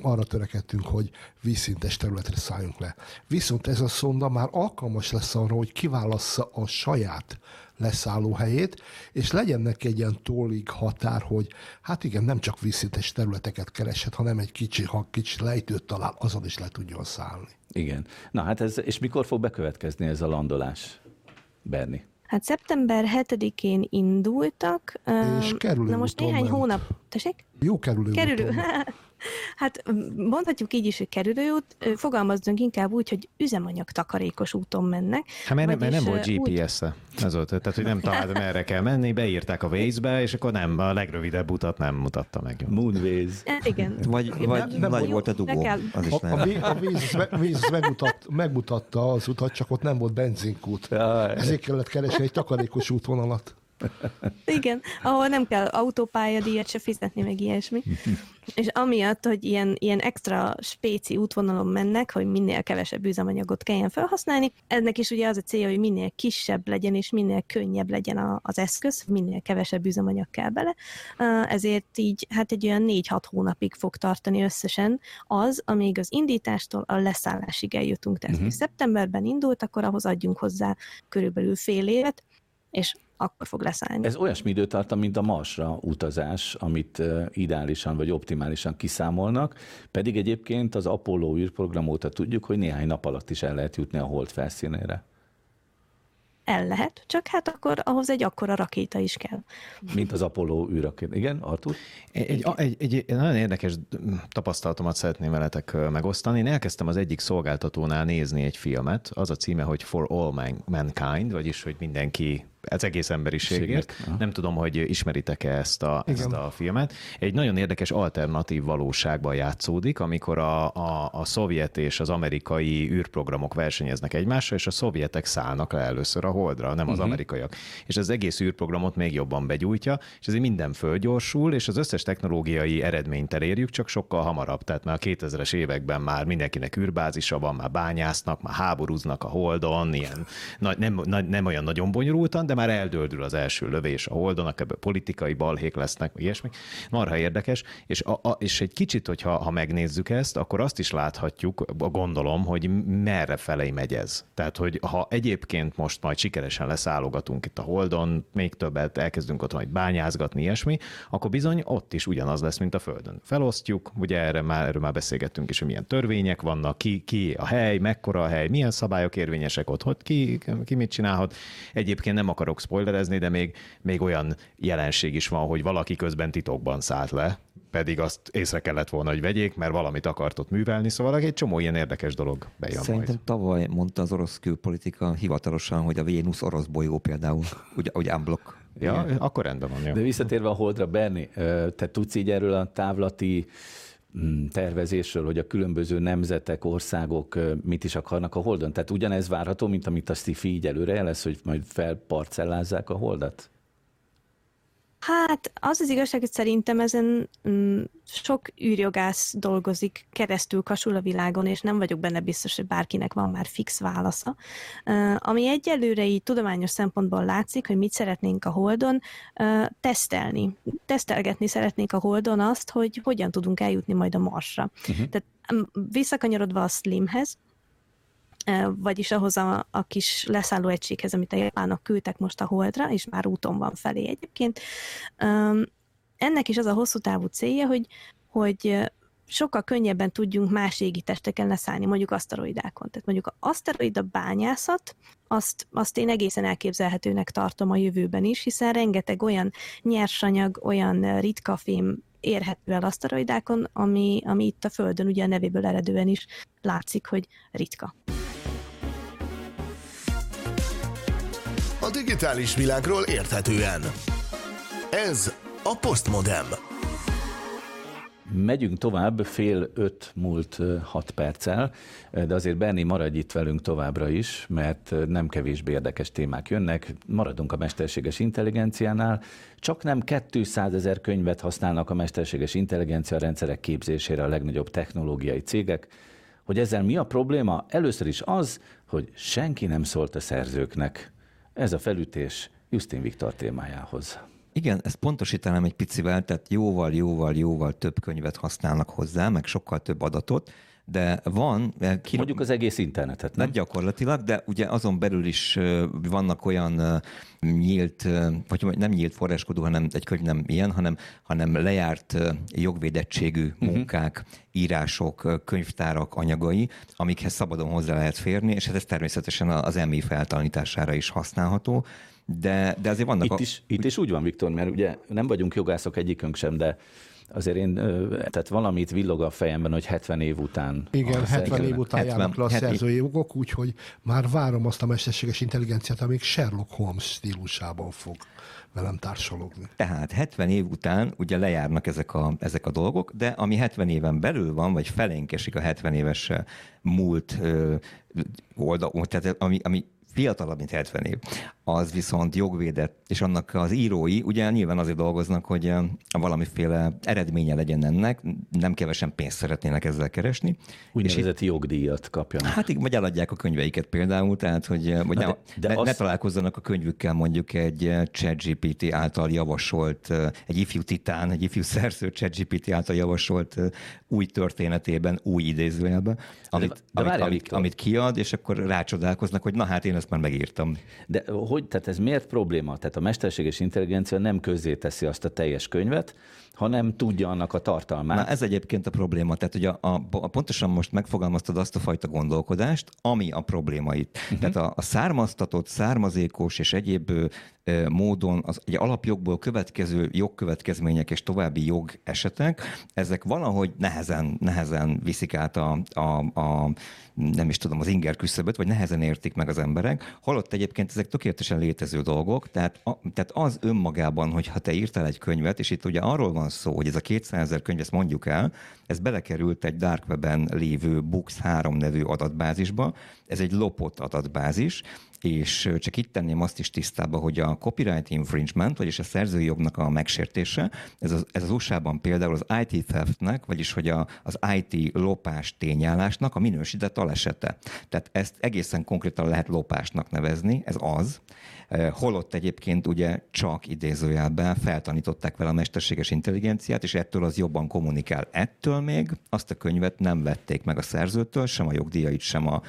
arra törekedtünk, hogy vízszintes területre szálljunk le. Viszont ez a szonda már alkalmas lesz arra, hogy kiválassza a saját leszállóhelyét, és legyen neki egy ilyen tólig határ, hogy hát igen, nem csak vízszintes területeket kereshet, hanem egy kicsi, ha kicsi lejtőt talál, azon is le tudjon szállni. Igen. Na hát ez, és mikor fog bekövetkezni ez a landolás, Berni? Hát szeptember 7-én indultak. És kerülő Na most néhány ment. hónap... Tessék? Jó kerülő. Kerülő. Hát mondhatjuk így is, hogy kerülőút, fogalmazzunk inkább úgy, hogy üzemanyag takarékos úton mennek. Hát mert, mert nem volt GPS-e. Ez volt, tehát hogy nem talált, merre kell menni, beírták a Waze-be, és akkor nem, a legrövidebb utat nem mutatta meg. Moonways. Hát igen. Vagy, vagy nem, nem nagy volt a dugó. Az is a, a, a Waze megmutat, megmutatta az utat, csak ott nem volt benzinkút. Ezért kellett keresni egy takarékos útvonalat. Igen, ahol nem kell autópályadíjat se fizetni, meg ilyesmi. És amiatt, hogy ilyen, ilyen extra spéci útvonalon mennek, hogy minél kevesebb üzemanyagot kelljen felhasználni, ennek is ugye az a célja, hogy minél kisebb legyen, és minél könnyebb legyen a, az eszköz, minél kevesebb üzemanyag kell bele. Ezért így hát egy olyan 4-6 hónapig fog tartani összesen az, amíg az indítástól a leszállásig eljutunk. Tehát, uh-huh. szeptemberben indult, akkor ahhoz adjunk hozzá körülbelül fél évet, és akkor fog leszállni. Ez olyasmi időtartam, mint a Marsra utazás, amit ideálisan vagy optimálisan kiszámolnak, pedig egyébként az Apollo űrprogram óta tudjuk, hogy néhány nap alatt is el lehet jutni a hold felszínére el lehet, csak hát akkor ahhoz egy akkora rakéta is kell. Mint az Apollo űrakéta. Igen, Artur? Egy, egy, egy, egy nagyon érdekes tapasztalatomat szeretném veletek megosztani. Én elkezdtem az egyik szolgáltatónál nézni egy filmet, az a címe, hogy For All Mankind, vagyis, hogy mindenki az egész emberiségért. Nem tudom, hogy ismeritek-e ezt a, ezt a filmet. Egy nagyon érdekes alternatív valóságban játszódik, amikor a, a, a szovjet és az amerikai űrprogramok versenyeznek egymással, és a szovjetek szállnak le először a holdra, nem az uh-huh. amerikaiak. És az egész űrprogramot még jobban begyújtja, és ezért minden fölgyorsul, és az összes technológiai eredményt elérjük, csak sokkal hamarabb. Tehát már a 2000-es években már mindenkinek űrbázisa van, már bányásznak, már háborúznak a holdon, ilyen, nem, nem, nem olyan nagyon bonyolultan, de már eldöldül az első lövés a holdonak, ebből politikai balhék lesznek, meg ilyesmi. Marha érdekes, és, a, a, és egy kicsit, hogyha ha megnézzük ezt, akkor azt is láthatjuk, gondolom, hogy merre felé megy ez. Tehát, hogy ha egyébként most majd sikeresen leszállogatunk itt a holdon, még többet elkezdünk ott majd bányázgatni, ilyesmi, akkor bizony ott is ugyanaz lesz, mint a Földön. Felosztjuk, ugye erre már, erről már beszélgettünk is, hogy milyen törvények vannak, ki, ki a hely, mekkora a hely, milyen szabályok érvényesek ott, hogy ki, ki mit csinálhat. Egyébként nem akarok spoilerezni, de még, még olyan jelenség is van, hogy valaki közben titokban szállt le, pedig azt észre kellett volna, hogy vegyék, mert valamit akartott művelni, szóval egy csomó ilyen érdekes dolog bejön Szerintem majd. tavaly mondta az orosz külpolitika hivatalosan, hogy a Vénusz orosz bolygó például, ugye, ugye unblock Ja, Igen. akkor rendben van. Jó. De visszatérve a Holdra, Berni, te tudsz így erről a távlati tervezésről, hogy a különböző nemzetek, országok mit is akarnak a Holdon? Tehát ugyanez várható, mint amit a Stifi így előre lesz, hogy majd felparcellázzák a Holdat? Hát az az igazság, hogy szerintem ezen mm, sok űrjogász dolgozik, keresztül kasul a világon, és nem vagyok benne biztos, hogy bárkinek van már fix válasza. Uh, ami egyelőre így tudományos szempontból látszik, hogy mit szeretnénk a Holdon, uh, tesztelni. Tesztelgetni szeretnénk a Holdon azt, hogy hogyan tudunk eljutni majd a Marsra. Uh-huh. Tehát um, visszakanyarodva a Slimhez, vagyis ahhoz a, a kis leszálló egységhez, amit a japánok küldtek most a Holdra, és már úton van felé egyébként. Ennek is az a hosszú távú célja, hogy, hogy sokkal könnyebben tudjunk más égitesteken leszállni, mondjuk aszteroidákon. Tehát mondjuk az aszteroida bányászat, azt, azt én egészen elképzelhetőnek tartom a jövőben is, hiszen rengeteg olyan nyersanyag, olyan ritka fém érhető el aszteroidákon, ami, ami itt a Földön ugye a nevéből eredően is látszik, hogy ritka. Digitális világról érthetően. Ez a Postmodem. Megyünk tovább, fél öt múlt hat perccel, de azért Berni maradj itt velünk továbbra is, mert nem kevésbé érdekes témák jönnek. Maradunk a mesterséges intelligenciánál. Csak nem 200 ezer könyvet használnak a mesterséges intelligencia rendszerek képzésére a legnagyobb technológiai cégek. Hogy ezzel mi a probléma? Először is az, hogy senki nem szólt a szerzőknek. Ez a felütés Justin Viktor témájához. Igen, ezt pontosítanám egy picivel, tehát jóval, jóval, jóval több könyvet használnak hozzá, meg sokkal több adatot, de van... eh, Ki... Mondjuk az egész internetet, nem? Nem gyakorlatilag, de ugye azon belül is vannak olyan nyílt, vagy nem nyílt forráskodó, hanem egy könyv nem ilyen, hanem, hanem lejárt jogvédettségű munkák, írások, ö, könyvtárak anyagai, amikhez szabadon hozzá lehet férni, és hát ez természetesen az MI feltanítására is használható. De, de azért vannak... Itt is, itt is úgy van, Viktor, mert ugye nem vagyunk jogászok egyikünk sem, de azért én, tehát valamit villog a fejemben, hogy 70 év után. Igen, a 70 év után 70 járnak le a 70 szerzői jogok, úgyhogy már várom azt a mesterséges intelligenciát, amíg Sherlock Holmes stílusában fog velem társalogni. Tehát 70 év után ugye lejárnak ezek a, ezek a dolgok, de ami 70 éven belül van, vagy felénk esik a 70 éves múlt ö, oldal, tehát ami, ami fiatalabb, mint 70 év, az viszont jogvédett, és annak az írói ugye nyilván azért dolgoznak, hogy ö, valamiféle eredménye legyen ennek, nem kevesen pénzt szeretnének ezzel keresni. És Úgynevezett jogdíjat kapjanak. hát igen, vagy eladják a könyveiket például, tehát hogy ö, vagy Na ne, de- de ne, ne azt- találkozzanak a könyvükkel mondjuk egy ö, ChatGPT által javasolt, egy ifjú titán, egy ifjú szerző ChatGPT által javasolt új történetében, új idézőjelben, amit, de amit, várjál, amit, Viktor. amit kiad, és akkor rácsodálkoznak, hogy na hát én ezt már megírtam. De hogy, tehát ez miért probléma? Tehát a mesterséges intelligencia nem közzé teszi azt a teljes könyvet, hanem tudja annak a tartalmát. Na ez egyébként a probléma, tehát hogy a, a, pontosan most megfogalmaztad azt a fajta gondolkodást, ami a probléma itt. Uh-huh. Tehát a, a származtatott, származékos és egyéb ö, módon az egy alapjogból következő jogkövetkezmények és további jogesetek, ezek valahogy nehezen, nehezen viszik át a, a, a nem is tudom, az inger küszöböt, vagy nehezen értik meg az emberek, holott egyébként ezek tökéletesen létező dolgok, tehát, a, tehát az önmagában, hogy ha te írtál egy könyvet, és itt ugye arról van szó, hogy ez a 200 ezer könyv, ezt mondjuk el, ez belekerült egy dark webben lévő Books 3 nevű adatbázisba, ez egy lopott adatbázis, és csak itt tenném azt is tisztába, hogy a copyright infringement, vagyis a szerzői jognak a megsértése, ez az, ez az USA-ban például az IT theftnek, vagyis hogy a, az IT lopás tényállásnak a minősített alesete. Tehát ezt egészen konkrétan lehet lopásnak nevezni, ez az. Holott egyébként ugye csak idézőjelben feltanították vele a mesterséges intelligenciát, és ettől az jobban kommunikál. Ettől még azt a könyvet nem vették meg a szerzőtől, sem a jogdíjait, sem a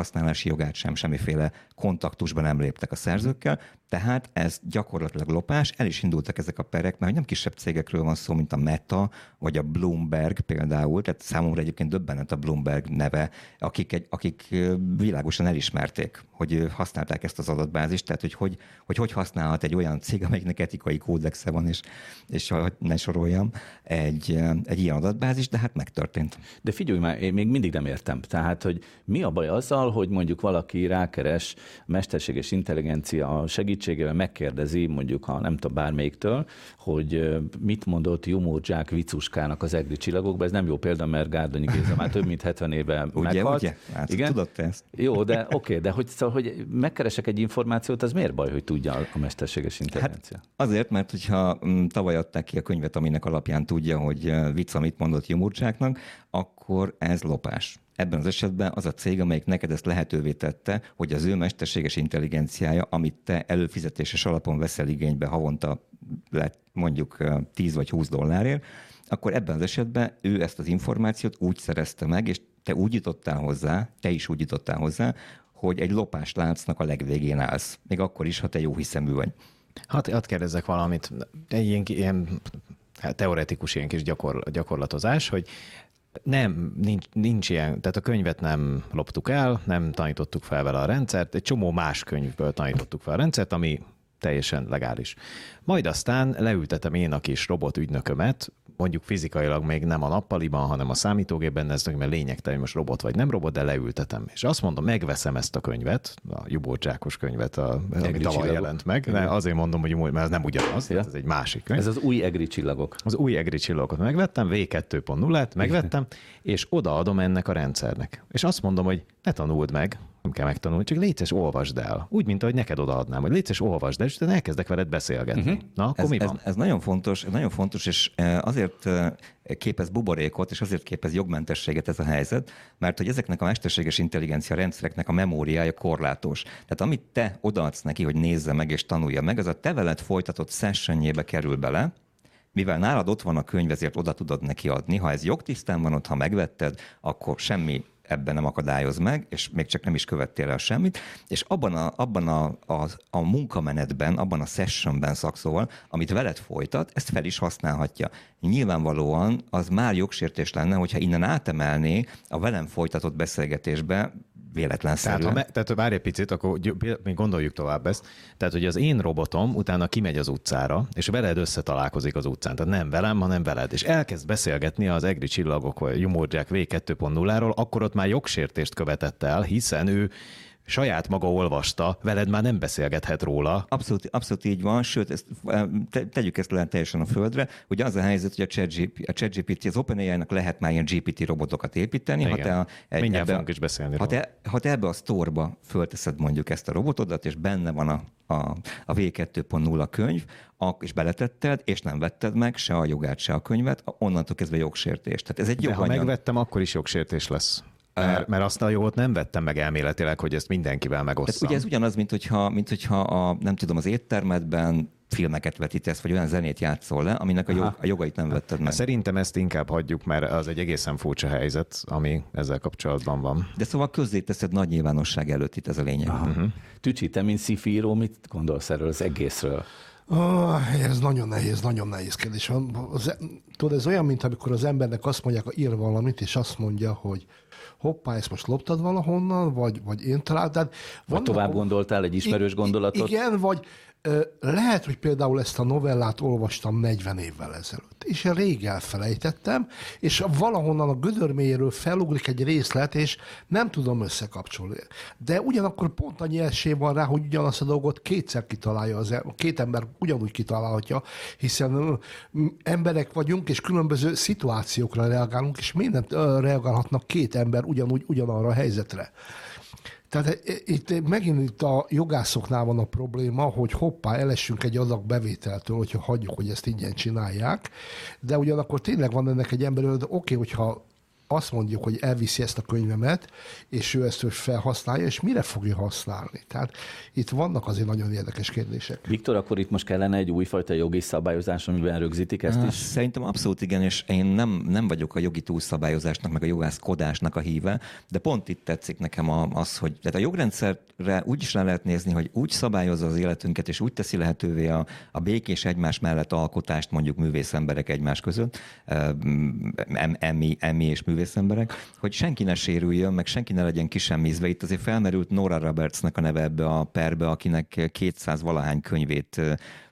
felhasználási jogát, sem semmiféle kontaktusban nem léptek a szerzőkkel, tehát ez gyakorlatilag lopás, el is indultak ezek a perek, mert nem kisebb cégekről van szó, mint a Meta, vagy a Bloomberg például, tehát számomra egyébként döbbenet a Bloomberg neve, akik, egy, akik világosan elismerték, hogy használták ezt az adatbázist, tehát hogy hogy, hogy, hogy használhat egy olyan cég, amelyiknek etikai kódexe van, és, és ne soroljam, egy, egy ilyen adatbázis, de hát megtörtént. De figyelj már, én még mindig nem értem. Tehát, hogy mi a baj azzal, hogy mondjuk valaki rákeres mesterséges intelligencia segítségével megkérdezi, mondjuk, ha nem tudom, bármelyiktől, hogy mit mondott Jumó Jack vicuskának az egri csillagokban. Ez nem jó példa, mert Gárdonyi Géza már több mint 70 éve ugye, meghalt. Ugye? Hát, Igen? Tudod te ezt? Jó, de oké, okay, de hogy, szóval, hogy megkeresek egy információt, az miért baj, hogy tudja a mesterséges intelligencia? Hát azért, mert hogyha mm, tavaly adták ki a könyvet, aminek alapján tudja, hogy Vica mit mondott Jumurcsáknak, akkor ez lopás. Ebben az esetben az a cég, amelyik neked ezt lehetővé tette, hogy az ő mesterséges intelligenciája, amit te előfizetéses alapon veszel igénybe havonta mondjuk 10 vagy 20 dollárért, akkor ebben az esetben ő ezt az információt úgy szerezte meg, és te úgy jutottál hozzá, te is úgy jutottál hozzá, hogy egy lopás láncnak a legvégén állsz. Még akkor is, ha te jó hiszemű vagy. Hát, hadd kérdezzek valamit. Egy ilyen, ilyen hát teoretikus ilyen kis gyakor, gyakorlatozás, hogy nem, nincs, nincs ilyen, tehát a könyvet nem loptuk el, nem tanítottuk fel vele a rendszert, egy csomó más könyvből tanítottuk fel a rendszert, ami teljesen legális. Majd aztán leültetem én a kis robot ügynökömet, mondjuk fizikailag még nem a nappaliban, hanem a számítógépben, ez mert lényegtelen, hogy most robot vagy nem robot, de leültetem. És azt mondom, megveszem ezt a könyvet, a Jubócsákos könyvet, a, ami tavaly jelent meg. Ne, azért mondom, hogy mert ez nem ugyanaz, ja. ez egy másik könyv. Ez az új egri csillagok. Az új egri csillagokat megvettem, V2.0-et megvettem, és odaadom ennek a rendszernek. És azt mondom, hogy ne tanuld meg, nem kell megtanulni, csak légy olvasd el. Úgy, mint ahogy neked odaadnám, hogy légy olvasd el, és utána elkezdek veled beszélgetni. Uh-huh. Na, akkor ez, mi van? Ez, ez, nagyon fontos, ez nagyon fontos, és e, azért e, képez buborékot, és azért képez jogmentességet ez a helyzet, mert hogy ezeknek a mesterséges intelligencia rendszereknek a memóriája korlátos. Tehát amit te odaadsz neki, hogy nézze meg és tanulja meg, az a te veled folytatott sessionjébe kerül bele, mivel nálad ott van a könyv, ezért oda tudod neki adni. Ha ez jogtisztán van ott, ha megvetted, akkor semmi ebben nem akadályoz meg, és még csak nem is követtél el semmit, és abban a, abban a, a, a munkamenetben, abban a sessionben szakszóval, amit veled folytat, ezt fel is használhatja. Nyilvánvalóan az már jogsértés lenne, hogyha innen átemelné a velem folytatott beszélgetésbe véletlenszerűen. Tehát, ha me, tehát várj egy picit, akkor még gondoljuk tovább ezt. Tehát, hogy az én robotom utána kimegy az utcára, és veled összetalálkozik az utcán. Tehát nem velem, hanem veled. És elkezd beszélgetni az egri csillagok vagy Jumorjack V2.0-ról, akkor ott már jogsértést követett el, hiszen ő saját maga olvasta, veled már nem beszélgethet róla. Abszolút, abszolút így van, sőt, ezt, te, tegyük ezt le teljesen a földre, hogy az a helyzet, hogy a ChatGPT, a ChatGPT az OpenAI-nak lehet már ilyen GPT robotokat építeni. Igen. Ha te a, egy, Mindjárt ebbe, fogunk is beszélni ha te, ha te ebbe a sztorba fölteszed mondjuk ezt a robotodat, és benne van a, a, a V2.0 könyv, és beletetted, és nem vetted meg se a jogát, se a könyvet, onnantól kezdve jogsértés. Tehát ez egy De ha megvettem, akkor is jogsértés lesz. Mert, mert azt a jogot nem vettem meg elméletileg, hogy ezt mindenkivel megosztam. Tehát ugye ez ugyanaz, mint hogyha, mint hogyha a, nem tudom, az éttermedben filmeket vetítesz, vagy olyan zenét játszol le, aminek a, jog, a jogait nem vetted meg. Szerintem ezt inkább hagyjuk, mert az egy egészen furcsa helyzet, ami ezzel kapcsolatban van. De szóval közzéteszed nagy nyilvánosság előtt itt ez a lényeg. Uh-huh. Tücsi, te mint szifíró, mit gondolsz erről az egészről? Oh, ez nagyon nehéz, nagyon nehéz kérdés. Az, tudod, ez olyan, mint amikor az embernek azt mondják, ír valamit, és azt mondja, hogy hoppá, ezt most loptad valahonnan, vagy, vagy én találtam. Vagy tovább gondoltál egy ismerős gondolatot? Igen, vagy lehet, hogy például ezt a novellát olvastam 40 évvel ezelőtt, és rég elfelejtettem, és valahonnan a gödörmélyéről felugrik egy részlet, és nem tudom összekapcsolni. De ugyanakkor pont annyi esély van rá, hogy ugyanazt a dolgot kétszer kitalálja, az, em- két ember ugyanúgy kitalálhatja, hiszen emberek vagyunk, és különböző szituációkra reagálunk, és nem reagálhatnak két ember ugyanúgy ugyanarra a helyzetre. Tehát e, e, itt megint itt a jogászoknál van a probléma, hogy hoppá, elessünk egy adag bevételtől, hogyha hagyjuk, hogy ezt ingyen csinálják, de ugyanakkor tényleg van ennek egy ember, de oké, hogyha azt mondjuk, hogy elviszi ezt a könyvemet, és ő ezt felhasználja, és mire fogja használni? Tehát itt vannak azért nagyon érdekes kérdések. Viktor, akkor itt most kellene egy újfajta jogi szabályozás, amiben rögzítik ezt is? Szerintem abszolút igen, és én nem, nem vagyok a jogi túlszabályozásnak, meg a jogászkodásnak a híve, de pont itt tetszik nekem az, hogy tehát a jogrendszerre úgy is le lehet nézni, hogy úgy szabályozza az életünket, és úgy teszi lehetővé a, a békés egymás mellett alkotást mondjuk művész emberek egymás között, emmi, emmi és művész művész emberek, hogy senki ne sérüljön, meg senki ne legyen kisemmizve. Itt azért felmerült Nora Robertsnek a neve ebbe a perbe, akinek 200 valahány könyvét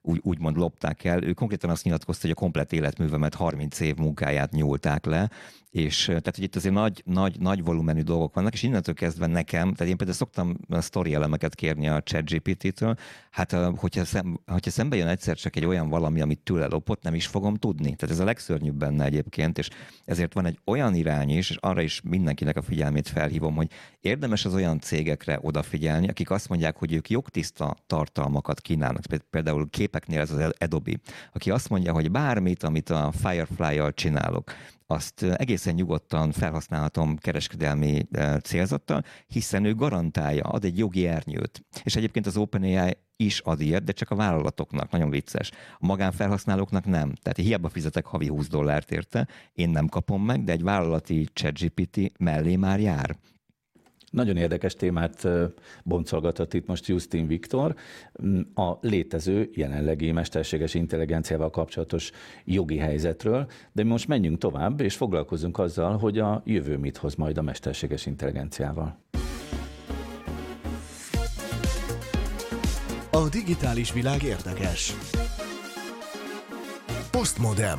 úgy, úgymond lopták el. Ő konkrétan azt nyilatkozta, hogy a komplet életművemet 30 év munkáját nyúlták le, és tehát, hogy itt azért nagy, nagy, nagy volumenű dolgok vannak, és innentől kezdve nekem, tehát én például szoktam sztori elemeket kérni a ChatGPT-től, hát hogyha, szem, hogyha szembe jön egyszer csak egy olyan valami, amit tőle lopott, nem is fogom tudni. Tehát ez a legszörnyűbb benne egyébként, és ezért van egy olyan irány is, és arra is mindenkinek a figyelmét felhívom, hogy érdemes az olyan cégekre odafigyelni, akik azt mondják, hogy ők jogtiszta tartalmakat kínálnak. Például képeknél ez az Adobe, aki azt mondja, hogy bármit, amit a Firefly-jal csinálok, azt egészen nyugodtan felhasználhatom kereskedelmi célzattal, hiszen ő garantálja, ad egy jogi ernyőt. És egyébként az OpenAI is ad ilyet, de csak a vállalatoknak, nagyon vicces. A magánfelhasználóknak nem. Tehát hiába fizetek havi 20 dollárt érte, én nem kapom meg, de egy vállalati ChatGPT mellé már jár. Nagyon érdekes témát boncolgatott itt most Justin Viktor, mm, a létező jelenlegi mesterséges intelligenciával kapcsolatos jogi helyzetről, de mi most menjünk tovább, és foglalkozunk azzal, hogy a jövő mit hoz majd a mesterséges intelligenciával. A digitális világ érdekes. Postmodem.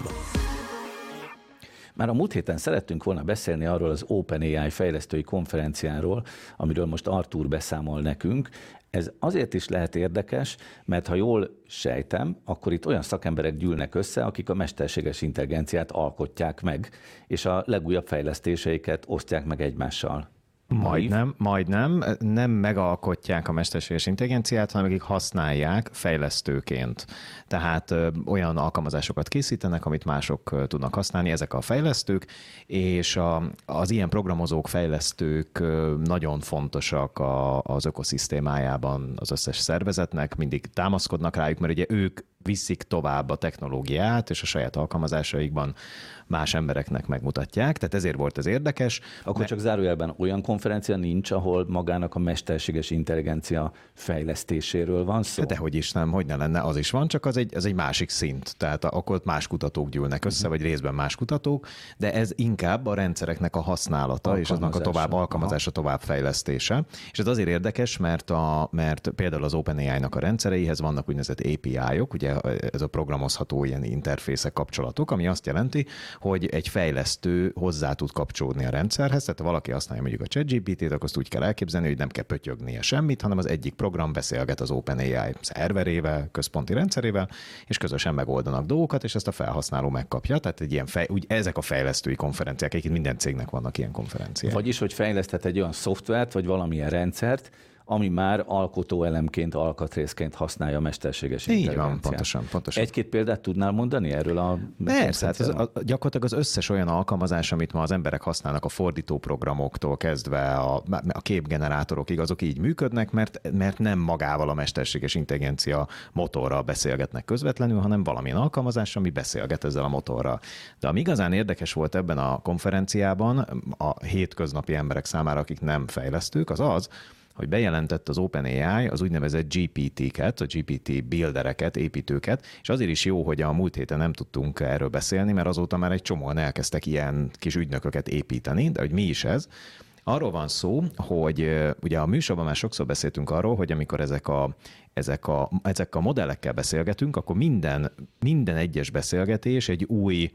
Már a múlt héten szerettünk volna beszélni arról az OpenAI fejlesztői konferenciáról, amiről most Artur beszámol nekünk. Ez azért is lehet érdekes, mert ha jól sejtem, akkor itt olyan szakemberek gyűlnek össze, akik a mesterséges intelligenciát alkotják meg, és a legújabb fejlesztéseiket osztják meg egymással. Majdnem, majdnem, nem megalkotják a mesterséges intelligenciát, hanem akik használják fejlesztőként. Tehát ö, olyan alkalmazásokat készítenek, amit mások ö, tudnak használni, ezek a fejlesztők, és a, az ilyen programozók, fejlesztők ö, nagyon fontosak a, az ökoszisztémájában az összes szervezetnek, mindig támaszkodnak rájuk, mert ugye ők viszik tovább a technológiát, és a saját alkalmazásaikban más embereknek megmutatják, tehát ezért volt ez érdekes. Akkor csak zárójelben olyan konferencia nincs, ahol magának a mesterséges intelligencia fejlesztéséről van szó? De hogy is nem, hogy ne lenne, az is van, csak az egy, az egy másik szint. Tehát akkor más kutatók gyűlnek össze, uh-huh. vagy részben más kutatók, de ez inkább a rendszereknek a használata, és aznak a tovább alkalmazása, továbbfejlesztése. És ez azért érdekes, mert, a, mert például az OpenAI-nak a rendszereihez vannak úgynevezett API-ok, ugye ez a programozható ilyen interfészek kapcsolatok, ami azt jelenti, hogy egy fejlesztő hozzá tud kapcsolódni a rendszerhez, tehát ha valaki használja mondjuk a ChatGPT-t, akkor azt úgy kell elképzelni, hogy nem kell pötyögnie semmit, hanem az egyik program beszélget az OpenAI szerverével, központi rendszerével, és közösen megoldanak dolgokat, és ezt a felhasználó megkapja. Tehát egy ilyen fej, úgy, ezek a fejlesztői konferenciák, egyébként minden cégnek vannak ilyen konferenciák. Vagyis, hogy fejleszthet egy olyan szoftvert, vagy valamilyen rendszert, ami már alkotóelemként, alkatrészként használja a mesterséges Így intelligenciát. van, pontosan, pontosan. Egy-két példát tudnál mondani erről a Persze, hát az, a, gyakorlatilag az összes olyan alkalmazás, amit ma az emberek használnak a fordítóprogramoktól kezdve a, a képgenerátorokig, azok így működnek, mert, mert nem magával a mesterséges intelligencia motorral beszélgetnek közvetlenül, hanem valamilyen alkalmazás, ami beszélget ezzel a motorral. De ami igazán érdekes volt ebben a konferenciában, a hétköznapi emberek számára, akik nem fejlesztők, az az, hogy bejelentett az OpenAI az úgynevezett GPT-ket, a GPT buildereket, építőket, és azért is jó, hogy a múlt héten nem tudtunk erről beszélni, mert azóta már egy csomóan elkezdtek ilyen kis ügynököket építeni, de hogy mi is ez? Arról van szó, hogy ugye a műsorban már sokszor beszéltünk arról, hogy amikor ezek a, ezek a, ezek a modellekkel beszélgetünk, akkor minden, minden egyes beszélgetés egy új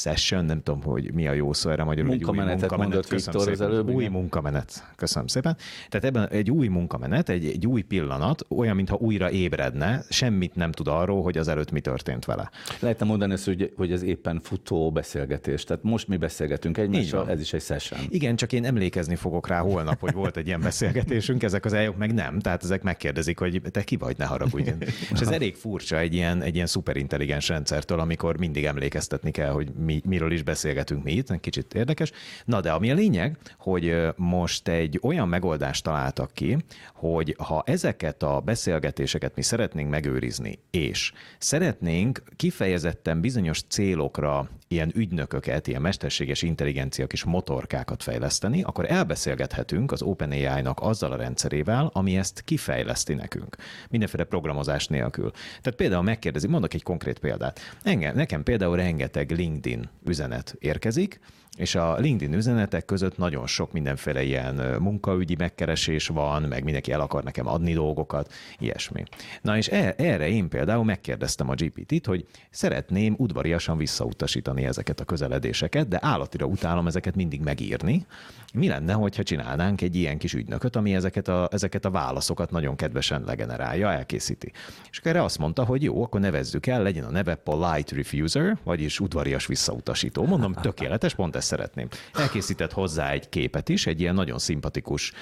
session, nem tudom, hogy mi a jó szó erre magyarul. Munkamenetet egy új munkamenet, mondott Viktor az előbb. Új munkamenet. Köszönöm szépen. Tehát ebben egy új munkamenet, egy, egy új pillanat, olyan, mintha újra ébredne, semmit nem tud arról, hogy az előtt mi történt vele. Lehetne mondani ezt, hogy, hogy ez éppen futó beszélgetés. Tehát most mi beszélgetünk egymással, ez is egy session. Igen, csak én emlékezni fogok rá holnap, hogy volt egy ilyen beszélgetésünk, ezek az eljök meg nem. Tehát ezek megkérdezik, hogy te ki vagy, ne haragudj. És ez elég furcsa egy ilyen, egy ilyen szuperintelligens rendszertől, amikor mindig emlékeztetni kell, hogy mi, miről is beszélgetünk mi itt, kicsit érdekes. Na de ami a lényeg, hogy most egy olyan megoldást találtak ki, hogy ha ezeket a beszélgetéseket mi szeretnénk megőrizni, és szeretnénk kifejezetten bizonyos célokra ilyen ügynököket, ilyen mesterséges intelligencia kis motorkákat fejleszteni, akkor elbeszélgethetünk az OpenAI-nak azzal a rendszerével, ami ezt kifejleszti nekünk. Mindenféle programozás nélkül. Tehát például megkérdezi, mondok egy konkrét példát. Engem, nekem például rengeteg LinkedIn üzenet érkezik, és a LinkedIn üzenetek között nagyon sok mindenféle ilyen munkaügyi megkeresés van, meg mindenki el akar nekem adni dolgokat, ilyesmi. Na és e, erre én például megkérdeztem a GPT-t, hogy szeretném udvariasan visszautasítani ezeket a közeledéseket, de állatira utálom ezeket mindig megírni. Mi lenne, hogyha csinálnánk egy ilyen kis ügynököt, ami ezeket a, ezeket a válaszokat nagyon kedvesen legenerálja, elkészíti. És erre azt mondta, hogy jó, akkor nevezzük el, legyen a neve Polite Refuser, vagyis udvarias visszautasító. Mondom, tökéletes, pont ezt szeretném. Elkészített hozzá egy képet is, egy ilyen nagyon szimpatikus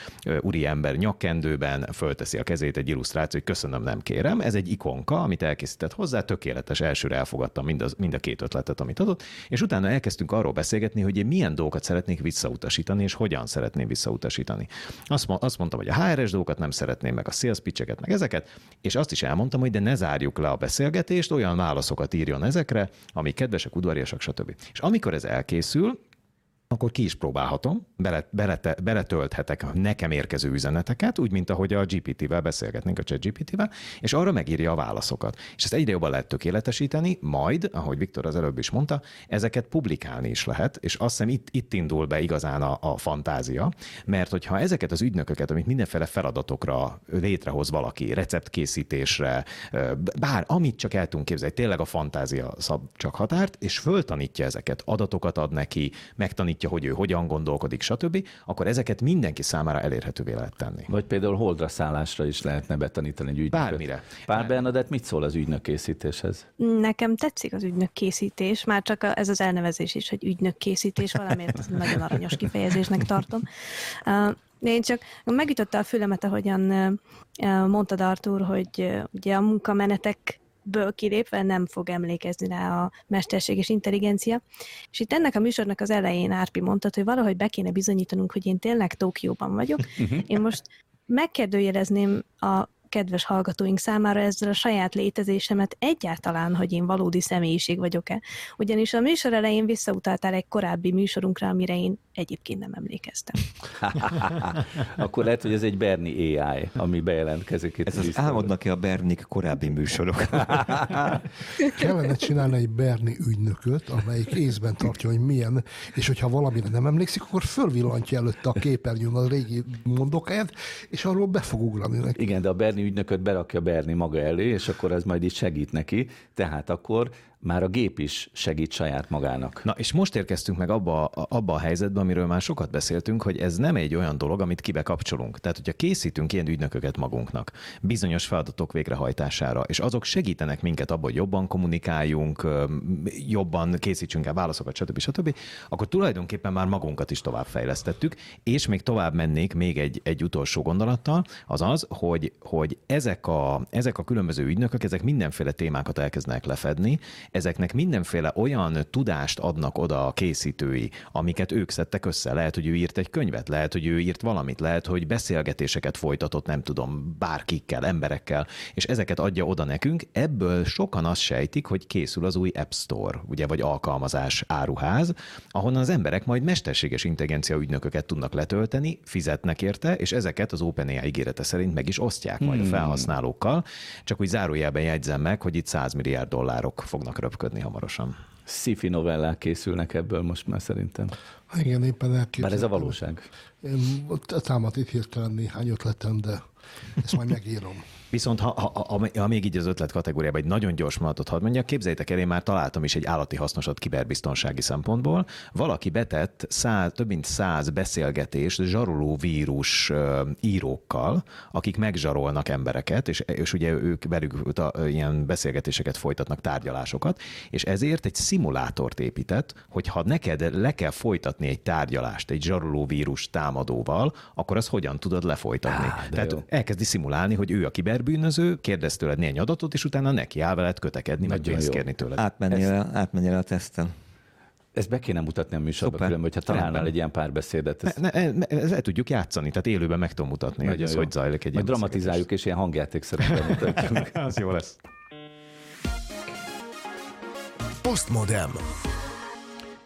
úriember nyakkendőben fölteszi a kezét egy illusztráció, hogy köszönöm, nem kérem. Ez egy ikonka, amit elkészített hozzá, tökéletes, elsőre elfogadtam mind, az, mind a két ötletet, amit adott, és utána elkezdtünk arról beszélgetni, hogy én milyen dolgokat szeretnék visszautasítani, és hogyan szeretném visszautasítani. Azt, azt mondtam, hogy a HRS dolgokat nem szeretném, meg a sales pitcheket, meg ezeket, és azt is elmondtam, hogy de ne zárjuk le a beszélgetést, olyan válaszokat írjon ezekre, amik kedvesek, udvariasak, stb. És amikor ez elkészül, akkor ki is próbálhatom, bele, bele, beletölthetek nekem érkező üzeneteket, úgy, mint ahogy a GPT-vel beszélgetnénk, a chat GPT-vel, és arra megírja a válaszokat. És ezt egyre jobban lehet tökéletesíteni, majd, ahogy Viktor az előbb is mondta, ezeket publikálni is lehet, és azt hiszem itt, itt indul be igazán a, a fantázia, mert hogyha ezeket az ügynököket, amit mindenféle feladatokra létrehoz valaki, receptkészítésre, bár amit csak el tudunk képzelni, tényleg a fantázia szab csak határt, és föltanítja ezeket, adatokat ad neki, megtanítja mutatja, hogy ő hogyan gondolkodik, stb., akkor ezeket mindenki számára elérhetővé lehet tenni. Vagy például holdra szállásra is lehetne betanítani egy ügynököt. Bármire. Pár Bernadett mit szól az ügynök készítéshez? Nekem tetszik az ügynök készítés, már csak ez az elnevezés is, hogy ügynök készítés, valamiért nagyon aranyos kifejezésnek tartom. Én csak megütötte a fülemet, ahogyan mondtad, Artur, hogy ugye a munkamenetek ből kilépve nem fog emlékezni rá a mesterséges intelligencia. És itt ennek a műsornak az elején Árpi mondta, hogy valahogy be kéne bizonyítanunk, hogy én tényleg Tokióban vagyok. Én most megkérdőjelezném a kedves hallgatóink számára ezzel a saját létezésemet egyáltalán, hogy én valódi személyiség vagyok-e. Ugyanis a műsor elején visszautaltál egy korábbi műsorunkra, amire én egyébként nem emlékeztem. Akkor lehet, hogy ez egy Berni AI, ami bejelentkezik itt. Ez az álmodnak-e a Bernik korábbi műsorok? Kellene csinálni egy Berni ügynököt, amelyik észben tartja, hogy milyen, és hogyha valamire nem emlékszik, akkor fölvillantja előtte a képernyőn a régi mondokáját, és arról be fog ugrani neki. Igen, de a Berni ügynököt berakja Berni maga elé, és akkor ez majd itt segít neki. Tehát akkor már a gép is segít saját magának. Na, és most érkeztünk meg abba, abba a helyzetbe, amiről már sokat beszéltünk, hogy ez nem egy olyan dolog, amit kibe kapcsolunk. Tehát, hogyha készítünk ilyen ügynököket magunknak, bizonyos feladatok végrehajtására, és azok segítenek minket abban, hogy jobban kommunikáljunk, jobban készítsünk el válaszokat, stb. stb., akkor tulajdonképpen már magunkat is továbbfejlesztettük, és még tovább mennék még egy, egy utolsó gondolattal, az az, hogy, hogy ezek, a, ezek a különböző ügynökök, ezek mindenféle témákat elkezdenek lefedni, ezeknek mindenféle olyan tudást adnak oda a készítői, amiket ők szedtek össze. Lehet, hogy ő írt egy könyvet, lehet, hogy ő írt valamit, lehet, hogy beszélgetéseket folytatott, nem tudom, bárkikkel, emberekkel, és ezeket adja oda nekünk. Ebből sokan azt sejtik, hogy készül az új App Store, ugye, vagy alkalmazás áruház, ahonnan az emberek majd mesterséges intelligencia ügynököket tudnak letölteni, fizetnek érte, és ezeket az OpenAI ígérete szerint meg is osztják majd a hmm. felhasználókkal. Csak úgy zárójelben jegyzem meg, hogy itt 100 milliárd dollárok fognak röpködni hamarosan. Sci-fi novellák készülnek ebből most már szerintem. Igen, éppen elképzelhető. Bár ez a valóság. Én támad itt hirtelen néhány ötletem, de ezt majd megírom. Viszont ha, ha, ha, ha még így az ötlet kategóriában egy nagyon gyors mondatot hadd mondjak, képzeljétek el, én már találtam is egy állati hasznosat kiberbiztonsági szempontból. Valaki betett száz, több mint száz beszélgetést zsaroló vírus írókkal, akik megzsarolnak embereket, és, és ugye ők velük ta, ilyen beszélgetéseket folytatnak, tárgyalásokat, és ezért egy szimulátort épített, hogy ha neked le kell folytatni egy tárgyalást egy zsaroló vírus támadóval, akkor az hogyan tudod lefolytatni. Á, Tehát jó. elkezdi szimulálni, hogy ő a kiber kiberbűnöző, kérdez tőled néhány adatot, és utána neki áll veled kötekedni, meg pénzt kérni tőled. Átmenjél, Ezt... átmenjél a teszten. Ezt be kéne mutatni a műsorban, különben, hogyha találnál Rendben. egy ilyen párbeszédet. Ezt... Ne, ne, ne, ezt el tudjuk játszani, tehát élőben meg tudom mutatni, Nagyon hogy ez jó. hogy zajlik egy Majd dramatizáljuk, és ilyen hangjátékszerűen mutatjuk. az jó lesz. Postmodem.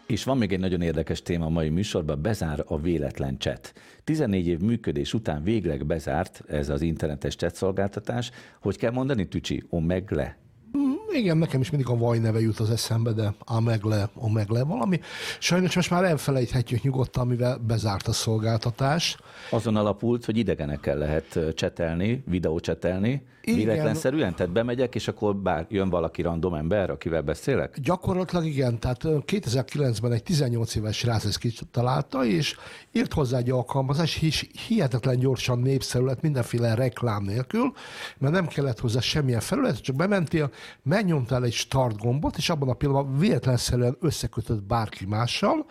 És van még egy nagyon érdekes téma a mai műsorban, bezár a véletlen chat. 14 év működés után végleg bezárt ez az internetes chat szolgáltatás. Hogy kell mondani, Tücsi? Omegle? Igen, nekem is mindig a vaj neve jut az eszembe, de a megle, a megle valami. Sajnos most már elfelejthetjük nyugodtan, mivel bezárt a szolgáltatás. Azon alapult, hogy idegenekkel lehet csetelni, videócsetelni, véletlenszerűen, tehát bemegyek, és akkor bár jön valaki random ember, akivel beszélek? Gyakorlatilag igen, tehát 2009-ben egy 18 éves srác ezt kitalálta, és írt hozzá egy alkalmazás, és hihetetlen gyorsan népszerű lett mindenféle reklám nélkül, mert nem kellett hozzá semmilyen felület, csak bementél, megnyomtál egy start gombot, és abban a pillanatban véletlenszerűen összekötött bárki mással,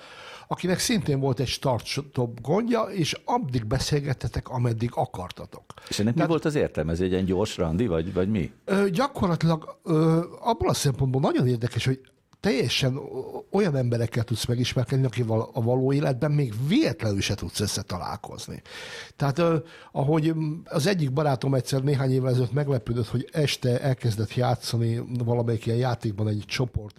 akinek szintén volt egy start-stop gondja, és addig beszélgettetek, ameddig akartatok. És ennek Tehát, mi volt az értelme? Ez egy ilyen gyors randi, vagy, vagy mi? Ö, gyakorlatilag ö, abból a szempontból nagyon érdekes, hogy teljesen olyan emberekkel tudsz megismerkedni, akivel a való életben még véletlenül se tudsz összetalálkozni. Tehát ahogy az egyik barátom egyszer néhány évvel ezelőtt meglepődött, hogy este elkezdett játszani valamelyik ilyen játékban egy csoport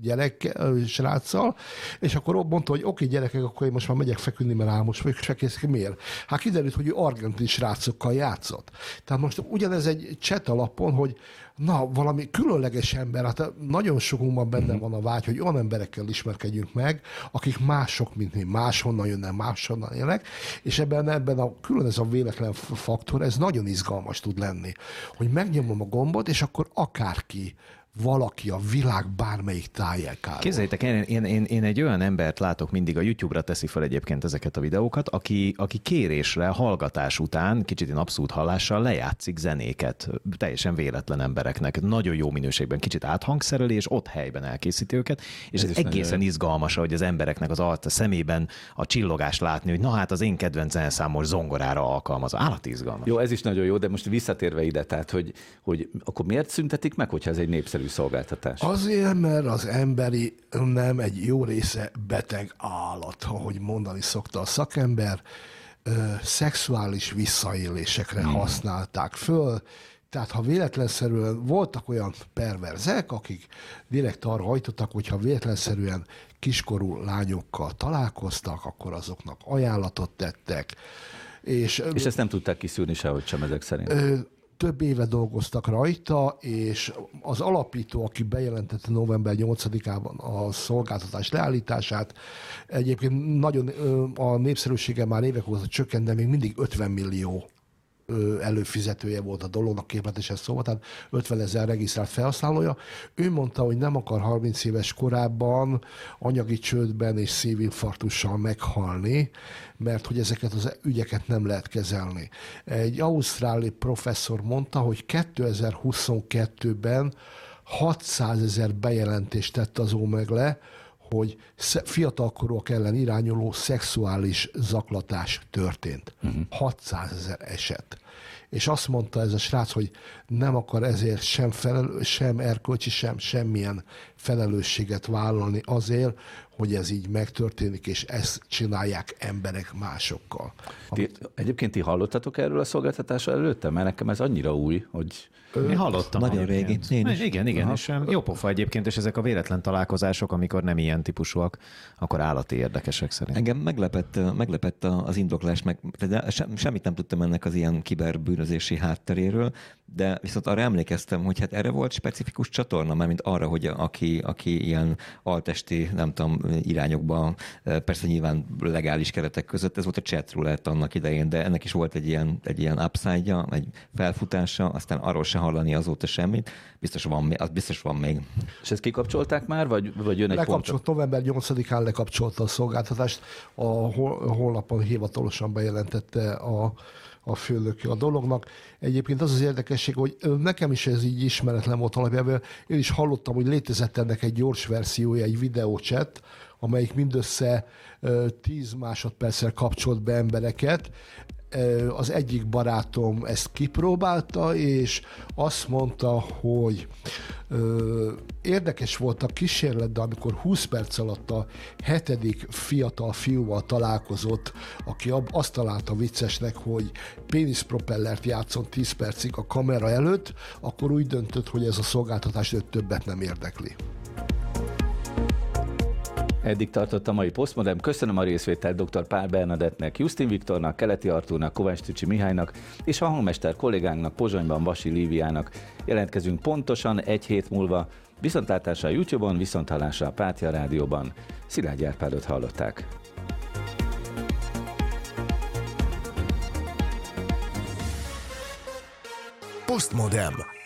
gyerek, sráccal, és akkor mondta, hogy oké, gyerekek, akkor én most már megyek feküdni, mert álmos vagyok, és elkészítik, miért? Hát kiderült, hogy ő argentin srácokkal játszott. Tehát most ugyanez egy chat alapon, hogy na, valami különleges ember, hát nagyon sokunkban benne mm-hmm. van a vágy, hogy olyan emberekkel ismerkedjünk meg, akik mások, mint mi, máshonnan jönnek, máshonnan jönnek, és ebben, ebben a külön ez a véletlen faktor, ez nagyon izgalmas tud lenni, hogy megnyomom a gombot, és akkor akárki valaki a világ bármelyik tájékáról. Képzeljétek, én, én, én, én egy olyan embert látok mindig, a YouTube-ra teszi fel egyébként ezeket a videókat, aki, aki kérésre, hallgatás után, kicsit ilyen abszolút hallással lejátszik zenéket, teljesen véletlen embereknek, nagyon jó minőségben, kicsit áthangszereli, és ott helyben elkészíti őket, és ez, ez egészen nagyon... izgalmas, hogy az embereknek az arca szemében a csillogást látni, hogy na hát az én kedvenc zeneszámos zongorára alkalmaz. Állati izgalmas. Jó, ez is nagyon jó, de most visszatérve ide, tehát hogy, hogy akkor miért szüntetik meg, hogyha ez egy népszerű szolgáltatás? Azért, mert az emberi nem egy jó része beteg állat, ahogy mondani szokta a szakember, ö, szexuális visszaélésekre hmm. használták föl, tehát ha véletlenszerűen voltak olyan perverzek, akik direkt arra hajtottak, hogyha véletlenszerűen kiskorú lányokkal találkoztak, akkor azoknak ajánlatot tettek. És, és ezt nem tudták kiszűrni sehogy sem ezek szerint. Ö, több éve dolgoztak rajta, és az alapító, aki bejelentette november 8-ában a szolgáltatás leállítását, egyébként nagyon a népszerűsége már évek óta csökkent, de még mindig 50 millió előfizetője volt a dolognak, képletesen szóval, tehát 50 ezer regisztrált felhasználója. Ő mondta, hogy nem akar 30 éves korában anyagi csődben és szívinfarktussal meghalni, mert hogy ezeket az ügyeket nem lehet kezelni. Egy ausztráli professzor mondta, hogy 2022-ben 600 ezer bejelentést tett az meg le, hogy fiatalkorúak ellen irányuló szexuális zaklatás történt. Uh-huh. 600 ezer eset. És azt mondta ez a srác, hogy nem akar ezért sem, felelő, sem erkölcsi, sem semmilyen felelősséget vállalni azért, hogy ez így megtörténik, és ezt csinálják emberek másokkal. Ti, egyébként ti hallottatok erről a szolgáltatásról előtte? Mert nekem ez annyira új, hogy én hallottam. Nagyon régi. Én is. Igen, igen, Aha. és jó pofa egyébként, és ezek a véletlen találkozások, amikor nem ilyen típusúak, akkor állati érdekesek szerint. Engem meglepett, meglepett az indoklás, meg, de semmit nem tudtam ennek az ilyen kiberbűnözési hátteréről, de viszont arra emlékeztem, hogy hát erre volt specifikus csatorna, mert mint arra, hogy aki, aki ilyen altesti, nem tudom, irányokban, persze nyilván legális keretek között, ez volt a chat roulette annak idején, de ennek is volt egy ilyen, egy ilyen upside-ja, egy felfutása, aztán arról se hallani azóta semmit, biztos van, az biztos van még. És ezt kikapcsolták már, vagy, vagy jön egy Lekapcsolt, pont? november 8-án lekapcsolta a szolgáltatást, a honlapon hivatalosan bejelentette a a főnöke a dolognak. Egyébként az az érdekesség, hogy nekem is ez így ismeretlen volt alapjában. Én is hallottam, hogy létezett ennek egy gyors verziója, egy videócset, amelyik mindössze 10 másodperccel kapcsolt be embereket az egyik barátom ezt kipróbálta, és azt mondta, hogy ö, érdekes volt a kísérlet, de amikor 20 perc alatt a hetedik fiatal fiúval találkozott, aki azt találta viccesnek, hogy péniszpropellert játszon 10 percig a kamera előtt, akkor úgy döntött, hogy ez a szolgáltatás őt többet nem érdekli. Eddig tartott a mai Postmodem. Köszönöm a részvételt dr. Pál Bernadettnek, Justin Viktornak, Keleti Artúrnak, Kovács Tücsi Mihálynak és a hangmester kollégánknak, Pozsonyban Vasi Líviának. Jelentkezünk pontosan egy hét múlva. Viszontlátásra a YouTube-on, viszonthallásra a Pátia Rádióban. Szilágy Árpádot hallották. Postmodem.